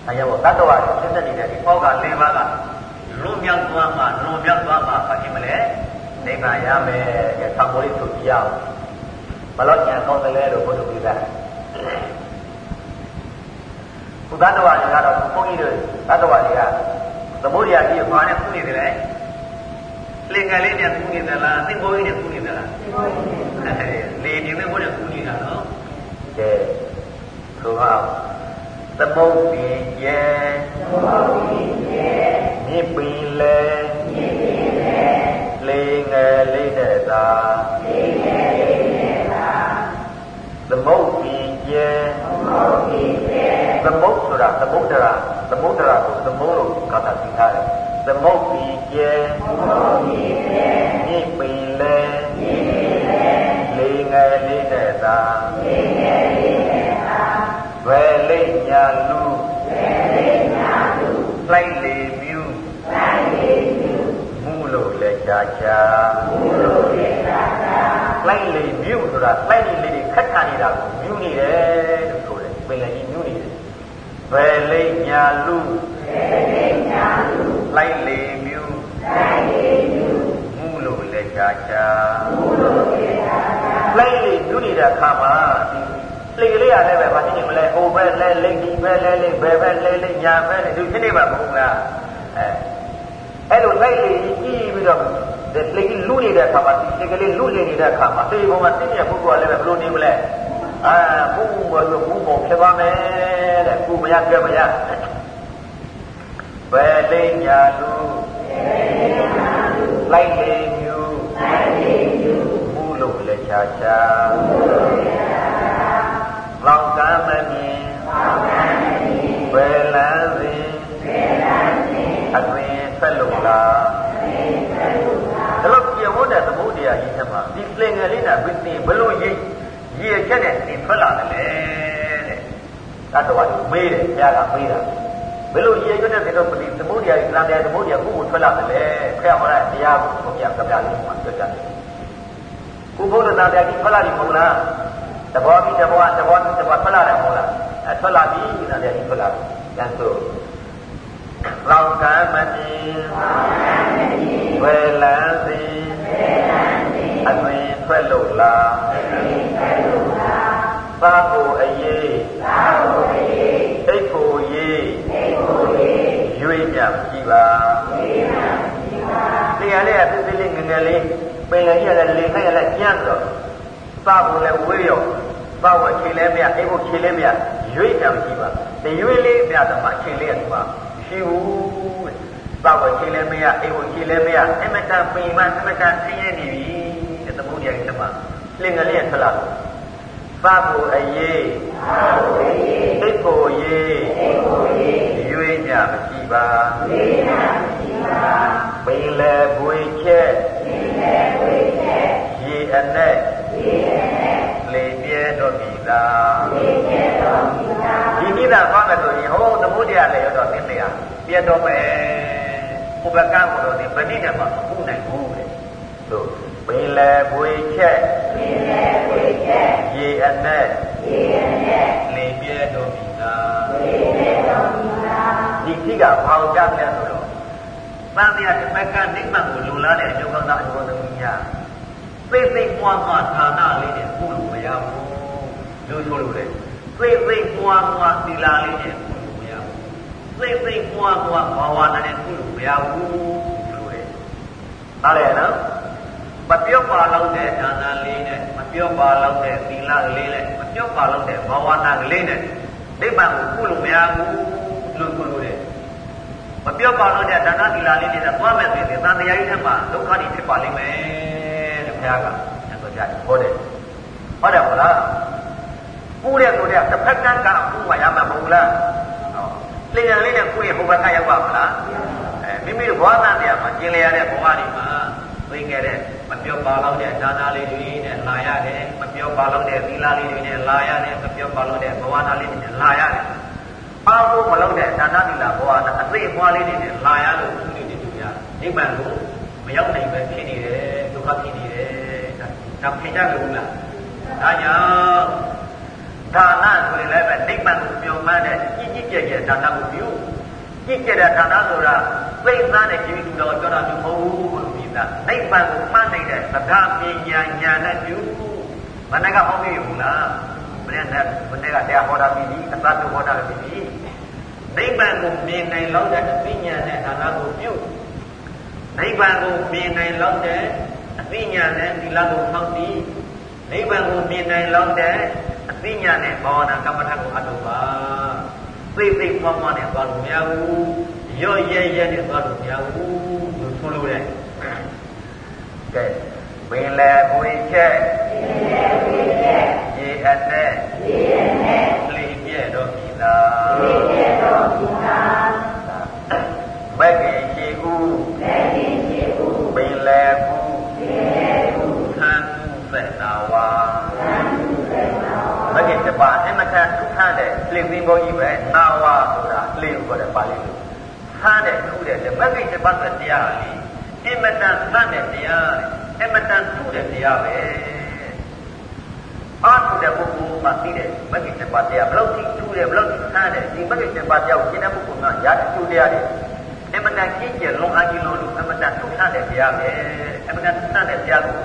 အဲကြောင့်တတ္တဝါဖြစ်တဲ့နေတဲ့ဒီဟောက၄ပါးကလွန်မြောက်သွားမှလွန်မြောက်သွားမှဘာဖြစ်မလဲနိဗ္ဗာန်ရမယ်ကဲသံဃောလေးထုတ်ကြအောင်ဘလို့ကြံကောင်းတယ်လဲလို့ဘုရား ပြတာဘုရားတော်ကကတော့ဘုန်းကြီးတို့သတ္တဝါတွေကသမုဒ္ဒရာကြီးဘာနဲ့ခုနေတယ်လဲလင်္ကာလေးနဲ့ခုနေတယ်လားသင်္ဘောကြီးနဲ့ခုနေတယ်လားသင်္ဘောကြီးလေဒီမဲ့ဘုရားခုနေတာနော်ကဲဆိုတော့သမုဒ္ဒေယေသမုဒ္ဒေယေမြစ်ပင်လေမြစ်ပင်လေလေငယ်လေးသာသိငယ်လေးနဲ့သာသမုတ်ပြီးကျဲသမုတ်ပြီးကျဲ သမုတ်ဆိုတာသမုဒ္ဒရာသမုဒ္ဒရာကိုသမုတ်လို့ကသာသိထားတယ်သမုတ်ပြီးကျဲသမုတ်ပြီးကျဲမြင့်ပင်လဲမြင့်ပင်လဲလေးငယ်လေးနဲ့သာလေးငယ်လေးနဲ့သာဘယ်လိမ့်ညာလူဘယ်လိမ့်ညာလူလိုက်လေမြူလိုက်လေမြူမှုလို့လက်ချာချာမှုလို့လက်ချာချာလိုက်လေမြူဆိုတာလိုက်လေလေးခက်ခါနေတာကိုမြူနေတယ်လို့ဆိုတယ်ပင်လည်းကြီးမြူနေတယ်ဘယ်လိမ့် ညာလူဘယ်လိမ့်ညာလူလိုက်လေမြူလိုက်လေမြူမှုလို့လက်ချာချာမှုလို့လက်ချာချာလိုက်လေမြူနေတဲ့အခါမှာလေလေးရတယ်ပဲဘာဖြစ်နေမလဲဟိုဘက်လဲလိမ့်ဒီဘက်လဲလိမ့်ဘယ်ဘက်လဲလိမ့်ညာဘက်လဲသူဖြစ်နေမှာမဟုတ်လားအဲအဲ့လိုလိုက်လေကြီးပြီးတော့ဒီလေကြီးလူနေတဲ့အခါမှာဒီကလေးလူနေနေတဲ့အခါမှာဒီဘုံမှာသိမြတ်ပုဂ္ဂိုလ်လည်းပဲဘယ်လိုနေမလဲ အာဘုံဘောလို့ဘုံဘောဖြစ်ပါမယ်တဲ့ကုမရပြမရဘယ်လိမ့်ညာလူလိုက်လေမြူလိုက်လေမြူဘုလို့လက်ချာချာဘုလို့လက်ချာချာလောင်ကမ်းမမြင်လောင်ကမ်းမမြင်ဘယ်လန်းစဉ်ဘယ်လန်းစဉ်အတွင်ဆက်လို့လားအတွင်ဆက်လို့လားဒါလို့ပြေဝတ်တဲ့သမုဒ္ဒရာကြီးထဲမှာဒီလင်ငယ်လေးနဲ့ဘယ်ဘလို့ရိပ် ရည်ချက်နဲ့သင်ထွက်လာတယ်လေတဲ့တတ်တော်ကမေးတယ်ဘုရားကမေးတာဘယ်လိုရည်ရွယ်တဲ့တော့ဒီသမုဒ္ဒရာကြီးလမ်းတဲ့သမုဒ္ဒရာကိုကိုထွက်လာတယ်လေဖះဟောတဲ့တရားကိုဘုရားကပြလေးမှာပြောကြတယ်ကိုဘုရားတရားကြီးထွက်လာပြီမဟုတ်လားတဘောပြီးတဘောတဘောပြီးတဘောထွက်လာတယ်မဟုတ်လားအဲထွက်လာပြီနာတရားကြီးထွက်လာပြီကျန်ဆိုလောကမတိဝေလံစီအသွင်ထွက်လို့လား သာဖို့အရေးသာဖို့အရေးအိတ်ဖို့ရေးအိတ်ဖို့ရေးရွေးကြကြည့်ပါရွေးကြကြည့်ပါတရားလေးကသစ်သစ်လေးငငယ်လေးပင်လည်းရလည်းလေခိုက်ရလည်းကျန်းတော့သာဖို့လည်းဝေးရောသာဖို့ခြေလည်းမရအိတ်ဖို့ခြေလည်းမရရွေးကြကြည့်ပါတရွေးလေးမြတ်သမားခြေလေးကဒီမှာရှိဘူးတဲ့သာဖို့ခြေလည်းမရအိတ်ဖို့ခြေလည်းမရအမတန်ပင်မအမတန်ဆင်းရဲနေပြီတဲ့သမုဒ္ဒရာကြီးမှာ လင်္ကလေးထလာလို့သတ်ဖို့အရေးသိဖို့အရေးရွေးကြမရှိပါပင်လေပွေချက်ရေအနဲ့လေပြဲတော်ပြီသာဒီနိဒာသွားမယ်ဆိုရင်ဟောသမုဒ္ဒရာလည်းရတော့သိနေရပြတ်တော့မယ်ဥပကံကိုတော့ဒီဗဏိနဲ့မှမဟုတ်နိုင်ဘူးတဲ့တို့ ပင်လေပွေချက်ပင်လေပွေချက်ရေအနဲ့ရေအနဲ့လေပြဲတော်ပြီသာလေပြဲတော်ပြီသာဒီခိကဘောင်ကြတယ်ဆိုတော့သံတရားဒီမကနိမ္မကိုလူလာတဲ့အကျိုးကောင်းတာအကျိုးသမီးညာသိသိပွားပွားဌာနလေးနဲ့ကိုလိုမရဘူးလူဆိုလို့လေသိသိပွားပွားသီလာလေးနဲ့ကိုလိုမရဘူးသိသိပွားပွားဘာဝနာနဲ့ကိုလိုမရဘူးလို့လေနားလည်နော် မပြော့ပါလောက်တဲ့ဒါနလေးနဲ့မပြော့ပါလောက်တဲ့သီလကလေးနဲ့မပြော့ပါလောက်တဲ့ဘာဝနာကလေးနဲ့နိဗ္ဗာန်ကိုကုလို့မရဘူးလို့ကုလို့တဲ့မပြော့ပါလောက်တဲ့ဒါနသီလလေးတွေနဲ့သွားမဲ့ဆိုရင်သံတရားကြီးထဲမှာဒုက္ခတွေဖြစ်ပါလိမ့်မယ်တဲ့ဘုရားကညဆိုကြတယ်ဟောတယ်ဟုတ်တယ်မလားကုတဲ့ဆိုတဲ့တစ်ဖက်ကန်းကကုမှရမှာမဟုတ်လားဟောလင်ရလေးနဲ့ကုရဲ့ဘုဘကရောက်ပါမလားအဲမိမိတို့ဘောသတရားမှာကျင်လည်ရတဲ့ဘဝတွေမှာသိခဲ့တဲ့ မပြောပါလောက်တဲ့ဒါနာလေးတွေနဲ့လာရတယ်မပြောပါလောက်တဲ့သီလလေးတွေနဲ့လာရတယ်မပြောပါလောက်တဲ့ဘဝနာလေးတွေနဲ့လာရတယ်အားကိုမလောက်တဲ့ဒါနာသီလဘဝနာအသိအပွားလေးတွေနဲ့လာရလို့သူတွေတူရနိဗ္ဗာန်ကိုမရောက်နိုင်ပဲဖြစ်နေတယ်ဒုက္ခဖြစ်နေတယ်ဒါဖြစ်ကြလို့လားဒါကြောင့်ဒါနဆိုရင်လည်းပဲနိဗ္ဗာန်ကိုပြောမှန်းတဲ့ကြီးကြီးကျယ်ကျယ်ဒါနကိုပြုကြီးကျယ်တဲ့ဒါနဆိုတာသိသားတဲ့ကျေးဇူးတော်ပြောတာမျိုးမဟုတ်ဘူး လို့ပြတာနိဗ္ဗာန်ကိုမှန်းနိုင်တဲ့သဒ္ဓပညာညာနဲ့ပြုမနကဟောမိဘူးလားမနေ့ကမနေ့ကတရားဟောတာပြီးပြီအသတ်ဟောတာပြီးပြီနိဗ္ဗာန်ကိုမြင်နိုင်လောက်တဲ့အသိဉာဏ်နဲ့ဒါနကိုပြုနိဗ္ဗာန်ကိုမြင်နိုင်လောက်တဲ့အသိဉာဏ်နဲ့ဒီလကိုဖောက်ပြီးနိဗ္ဗာန်ကိုမြင်နိုင်လောက်တဲ့အသိဉာဏ်နဲ့ဘာဝနာကမ္မထကိုအတုပါသိသိပွားပွားနဲ့သွားလို့မရဘူးရော့ရဲရဲနဲ့သွားလို့မရဘူးလို့ဆိုလိုတယ် ကဲပင်လေပွေချက်ရေအနဲ့လေပြည့်တော့ပြီလားမဂ္ဂင်ရှိဥပင်လေကူသံသတ္တဝါမဂ္ဂင်တပါအမတန်ဒုက္ခတဲ့လေပင်ဘုန်းကြီးပဲနာဝါဆိုတာလေကိုခေါ်တယ်ပါဠိလိုဆန်းတဲ့ထူးတဲ့မဂ္ဂင်တပါဆိုတရားလေး အမတန်သတ်တဲ့တရားအမတန်ထူးတဲ့တရားပဲအားထုတ်တဲ့ပုဂ္ဂိုလ်မှသိတယ်မဂ္ဂင်တပါတရားဘလို့ထိထူးတယ်ဘလို့ဆန်းတယ်ဒီမဂ္ဂင်တပါတရားကိုရှင်းတဲ့ပုဂ္ဂိုလ်ကရတဲ့ကျိုးတရားတွေအမတန်ကြီးကျယ်လွန်အားကြီးလို့အမတန်ထူးဆန်းတဲ့တရားပဲအမတန်ထူးဆန်းတဲ့တရားကို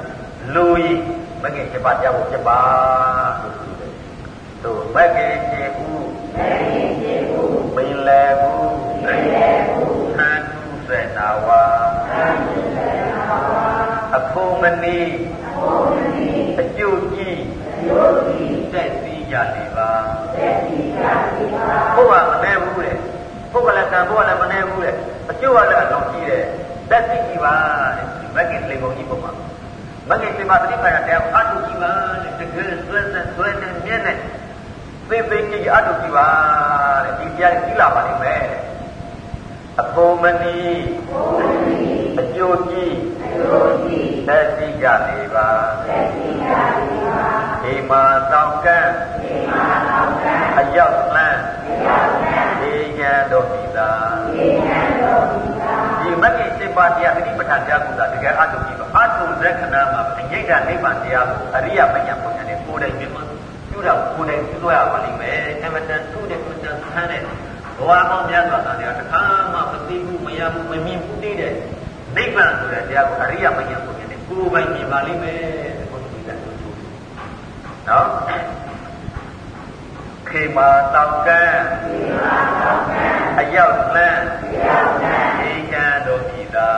လူကြီးမဂ္ဂင်တပါတရားကိုပြပါလို့ဆိုတယ်သို့မဂ္ဂင်ရှိဥပင်လေဘူးသံထုစေနာဝါအဖို့ မနီအကျိုးကြီးတက်စီကြလေပါဘုရားမနေဘူးလေဘုရားလည်းကံဘုရားလည်းမနေဘူးလေအကျိုးကလည်းအလုံးကြီးတယ်တက်စီကြည့်ပါတဲ့မဂ္ဂင်လေဘုံကြီးပုံမှာမဂ္ဂင်စေမပရိပါရတရားအထုကြည့်ပါတဲ့တကယ်ဆွဲဆွဲနဲ့မြဲနဲ့သိသိကြည့်အထုကြည့်ပါတဲ့ဒီတရားကြီးလာပါလိမ့်မယ်အဖို့မနီအကျိုးကြီး သက်ရှိကြလေပါဒီမှာတောင်းကန်းအရောက်လန်းဒီညာတို့ပြီသာဒီမဂ္ဂင်စေပါတရားသတိပဋ္ဌာန်တရားကုသတကယ်အထုကြည့်ပါအထုဇက္ခဏမှာအငိဋ္ဌနိဗ္ဗာန်တရားကိုအရိယပညာပုံညာနဲ့ကိုယ်တိုင်မြင်မှပြုတာကိုယ်တိုင်ပြုလို့ရပါလိမ့်မယ်အမတန်သူ့တဲ့အမတန်ဆန်းတဲ့ဘဝမောင်းမြတ်စွာဘုရားတစ်ခါမှမသိဘူးမရဘူးမမြင်ဘူးတည်းတဲ့ နိဗ္ဗာန်ဆိုတဲ့တရားကိုအရိယမဉ္ဇဉ်ပုံနဲ့ကိုယ်ပိုင်မြင်ပါလိမ့်မယ်ဘုရားကြီးတဲ့နော်ခေမာတောက်ကံအရောက်လန်းဒီကံတို့ပြီသာ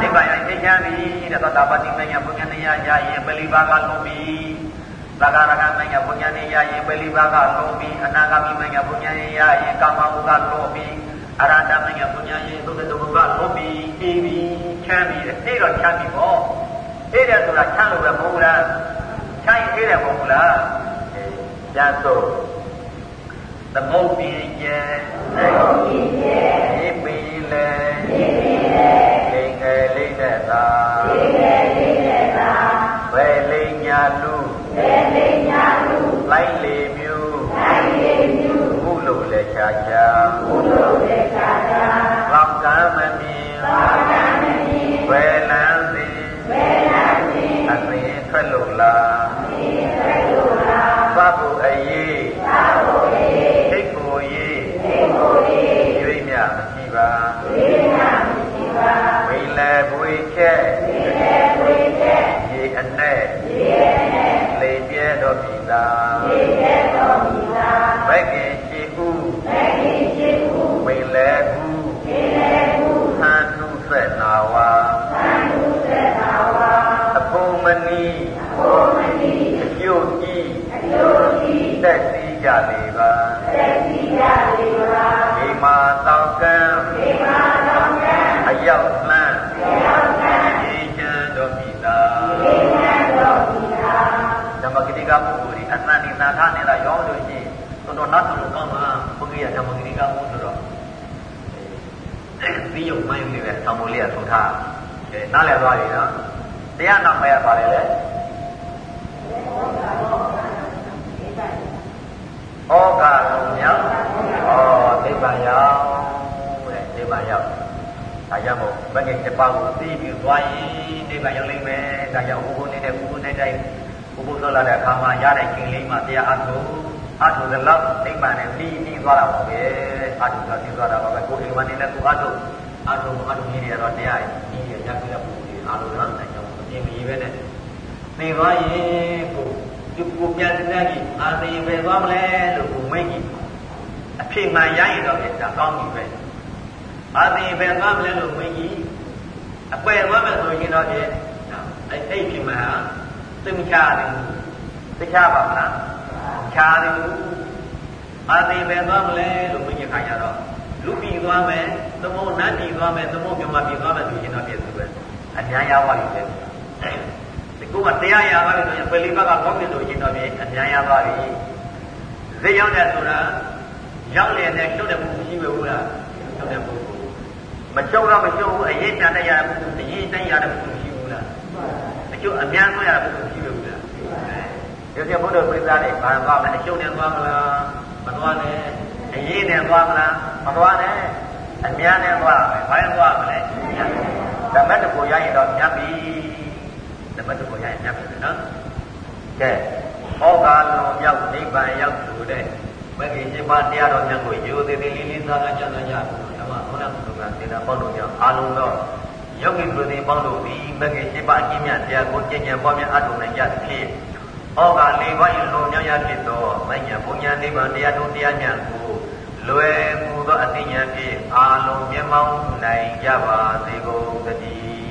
နိဗ္ဗာန်ရဲ့သိချမ်းပြီတဲ့သောတာပတိမညာဘုရားတရားရရင်ပလိပါကလုံးပြီသဂရကမညာဘုညာနေရရင်ပလိပါကလုံးပြီအနာဂမိမညာဘုညာနေရရင်ကာမဘုကလုံးပြီ အရဟတမညာဘုညာရင်သုတ္တဘုကလုံးပြီပြီးပြီချမ်းပြီတဲ့တော့ချမ်းပြီပေါ့အဲ့ဒါဆိုတာချမ်းလို့ပဲမဟုတ်လားချမ်းရင်အဲ့ဒါမဟုတ်လားကျန်တော့သမုတ်ပြင်းကျဲသမုတ်ပြင်းကျဲဒီပင်လေဒီပင်လေလိငယ်လေးတဲ့သာလိငယ်လေးတဲ့သာဘယ်လိညာလူဘယ်လိညာလူလိုက်လေမြူလိုက်လေမြူဘုလို့လေချာချာဘုလို့လေ ထွက်လို့လားအသင်ထွက်လို့လားသဗ္ဗအရေးသဗ္ဗအရေးသိတ်ကိုရေးသိတ်ကိုရေးရွေးမြမရှိပါရွေးမြမရှိပါဝိလဲပွေချက်ဝိလဲပွေချက်ရေအနဲ့ရေအနဲ့လေပြဲတော်ပြီသာလေပြဲတော်ပြီ နီအဖို့မနီအကျိုးကြီးအကျိုးကြီးသက်စီကြလေပါသက်စီကြလေပါဒီမှာတောင်းကံဒီမှာတောင်းကံအရောက်လန်းအရောက်လန်းဒီချမ်းတော်ပြီသာဒီချမ်းတော်ပြီသာဓမ္မဂတိကပုဂ္ဂိုလ်ဒီအသံဒီနာထနေတာရောလို့ရှိရင်တော်တော်နတ်တော်ကောင်းမှာဘုရားဓမ္မဂတိကပုဂ္ဂိုလ်တော့ဒီယုံမိုင်းလေးပဲဆောင်းမလေးကဆုံးထားတယ်နားလည်သွားပြီနော်တရားနာမရပါလေလေ ဩဃလုံးမြောက်ဩနိဗ္ဗာန်ရောက်တဲ့နိဗ္ဗာန်ရောက်ဒါကြောင့်မို့မဂ္ဂင်7ပါးကိုသိပြီးသွားရင်နိဗ္ဗာန်ရောက်လိမ့်မယ်ဒါကြောင့်ဘုဘုနေတဲ့ဘုဘုနဲ့တိုင်းဘုဘုဆောလာတဲ့အခါမှာရတဲ့ခင်လေးမှာတရားအထုအထုသလောက်နိဗ္ဗာန်နဲ့ပြီးပြီးသွားတာပါပဲအထုတော့ပြီးသွားတာပါပဲကိုယ်အိမ်မှာနေတဲ့ကိုအထုအထုအထုကြီးတွေတော့တရားကြီးရရပြရပုဂ္ဂိုလ်တွေအားလုံးတော့အဲကြောင့်အပြင်းမကြီးပဲနဲ့သိသွားရင်ကို ဒီကိုပြန်တဲ့ကြီးအာသိပဲသွားမလဲလို့ကိုမိတ်ကြီးအဖြစ်မှန်ရရင်တော့ဒါကောင်းပြီပဲအာသိပဲသွားမလဲလို့မိတ်ကြီးအပယ်သွားမယ်ဆိုရင်တော့အဲ့အဲ့ဖြစ်မှန်သိမချရတယ်သိချပါမလားချာတယ်အာသိပဲသွားမလဲလို့မိတ်ကြီးခါကြတော့လူပြည်သွားမယ်သမုတ်နတ်ပြည်သွားမယ်သမုတ်မြမပြည်သွားမယ်ဆိုရင်တော့ပြည့်စုံပဲအများရသွားပြီလေဒီ ကုကတရားရသွားပြီဆိုရင်ပယ်လေးဘက်ကကောင်းပြီဆိုရင်တော့ပြင်အများရသွားပြီဈေးရောက်တဲ့ဆိုတာရောက်လေနဲ့ရှုပ်တဲ့ပုဂ္ဂိုလ်ရှိဘူးလားရှုပ်တဲ့ပုဂ္ဂိုလ်မရှုပ်တော့မရှုပ်ဘူးအရေးတန်တဲ့ရတဲ့ပုဂ္ဂိုလ်အရေးတန်ရတဲ့ပုဂ္ဂိုလ်ရှိဘူးလားအကျိုးအများဆုံးရတဲ့ပုဂ္ဂိုလ်ရှိဘူးလားဒီကဘုရားပြိဿနဲ့ဘာသွားမလဲအရှုပ်နဲ့သွားမလားမသွားနဲ့အရေးနဲ့သွားမလားမသွားနဲ့အများနဲ့သွားမယ်ဘာနဲ့သွားမလဲဓမ္မတကိုရရင်တော့ညပ်ပြီ ဓမ္မတကိုရရင်ညပ်ပြီနော်ကဲဩဃာလုံမြောက်နိဗ္ဗာန်ရောက်လို့တဲ့မဂ္ဂင်7ပါးတရားတော်များကိုရိုသေသေးလေးလေးစားစားကြံ့ကြံ့ရဓမ္မဘုရားကုသကစေတာပေါ့လို့ကြောင့်အာလုံးတော့ယောဂီသူတွေပေါင်းလို့ဒီမဂ္ဂင်7ပါးအကျဉ်းမြတ်တရားကိုကျင့်ကြံပွားများအထုံနိုင်ကြသဖြင့်ဩဃာ၄ပါး၏လုံမြောက်ရဖြစ်သောမဉ္ဇဉ်ဘုံညာနိဗ္ဗာန်တရားတော်တရားများကိုလွယ်ကူသောအသိဉာဏ်ဖြင့်အာလုံးမြင်မောင်းနိုင်ကြပါစေကုန်သတည်း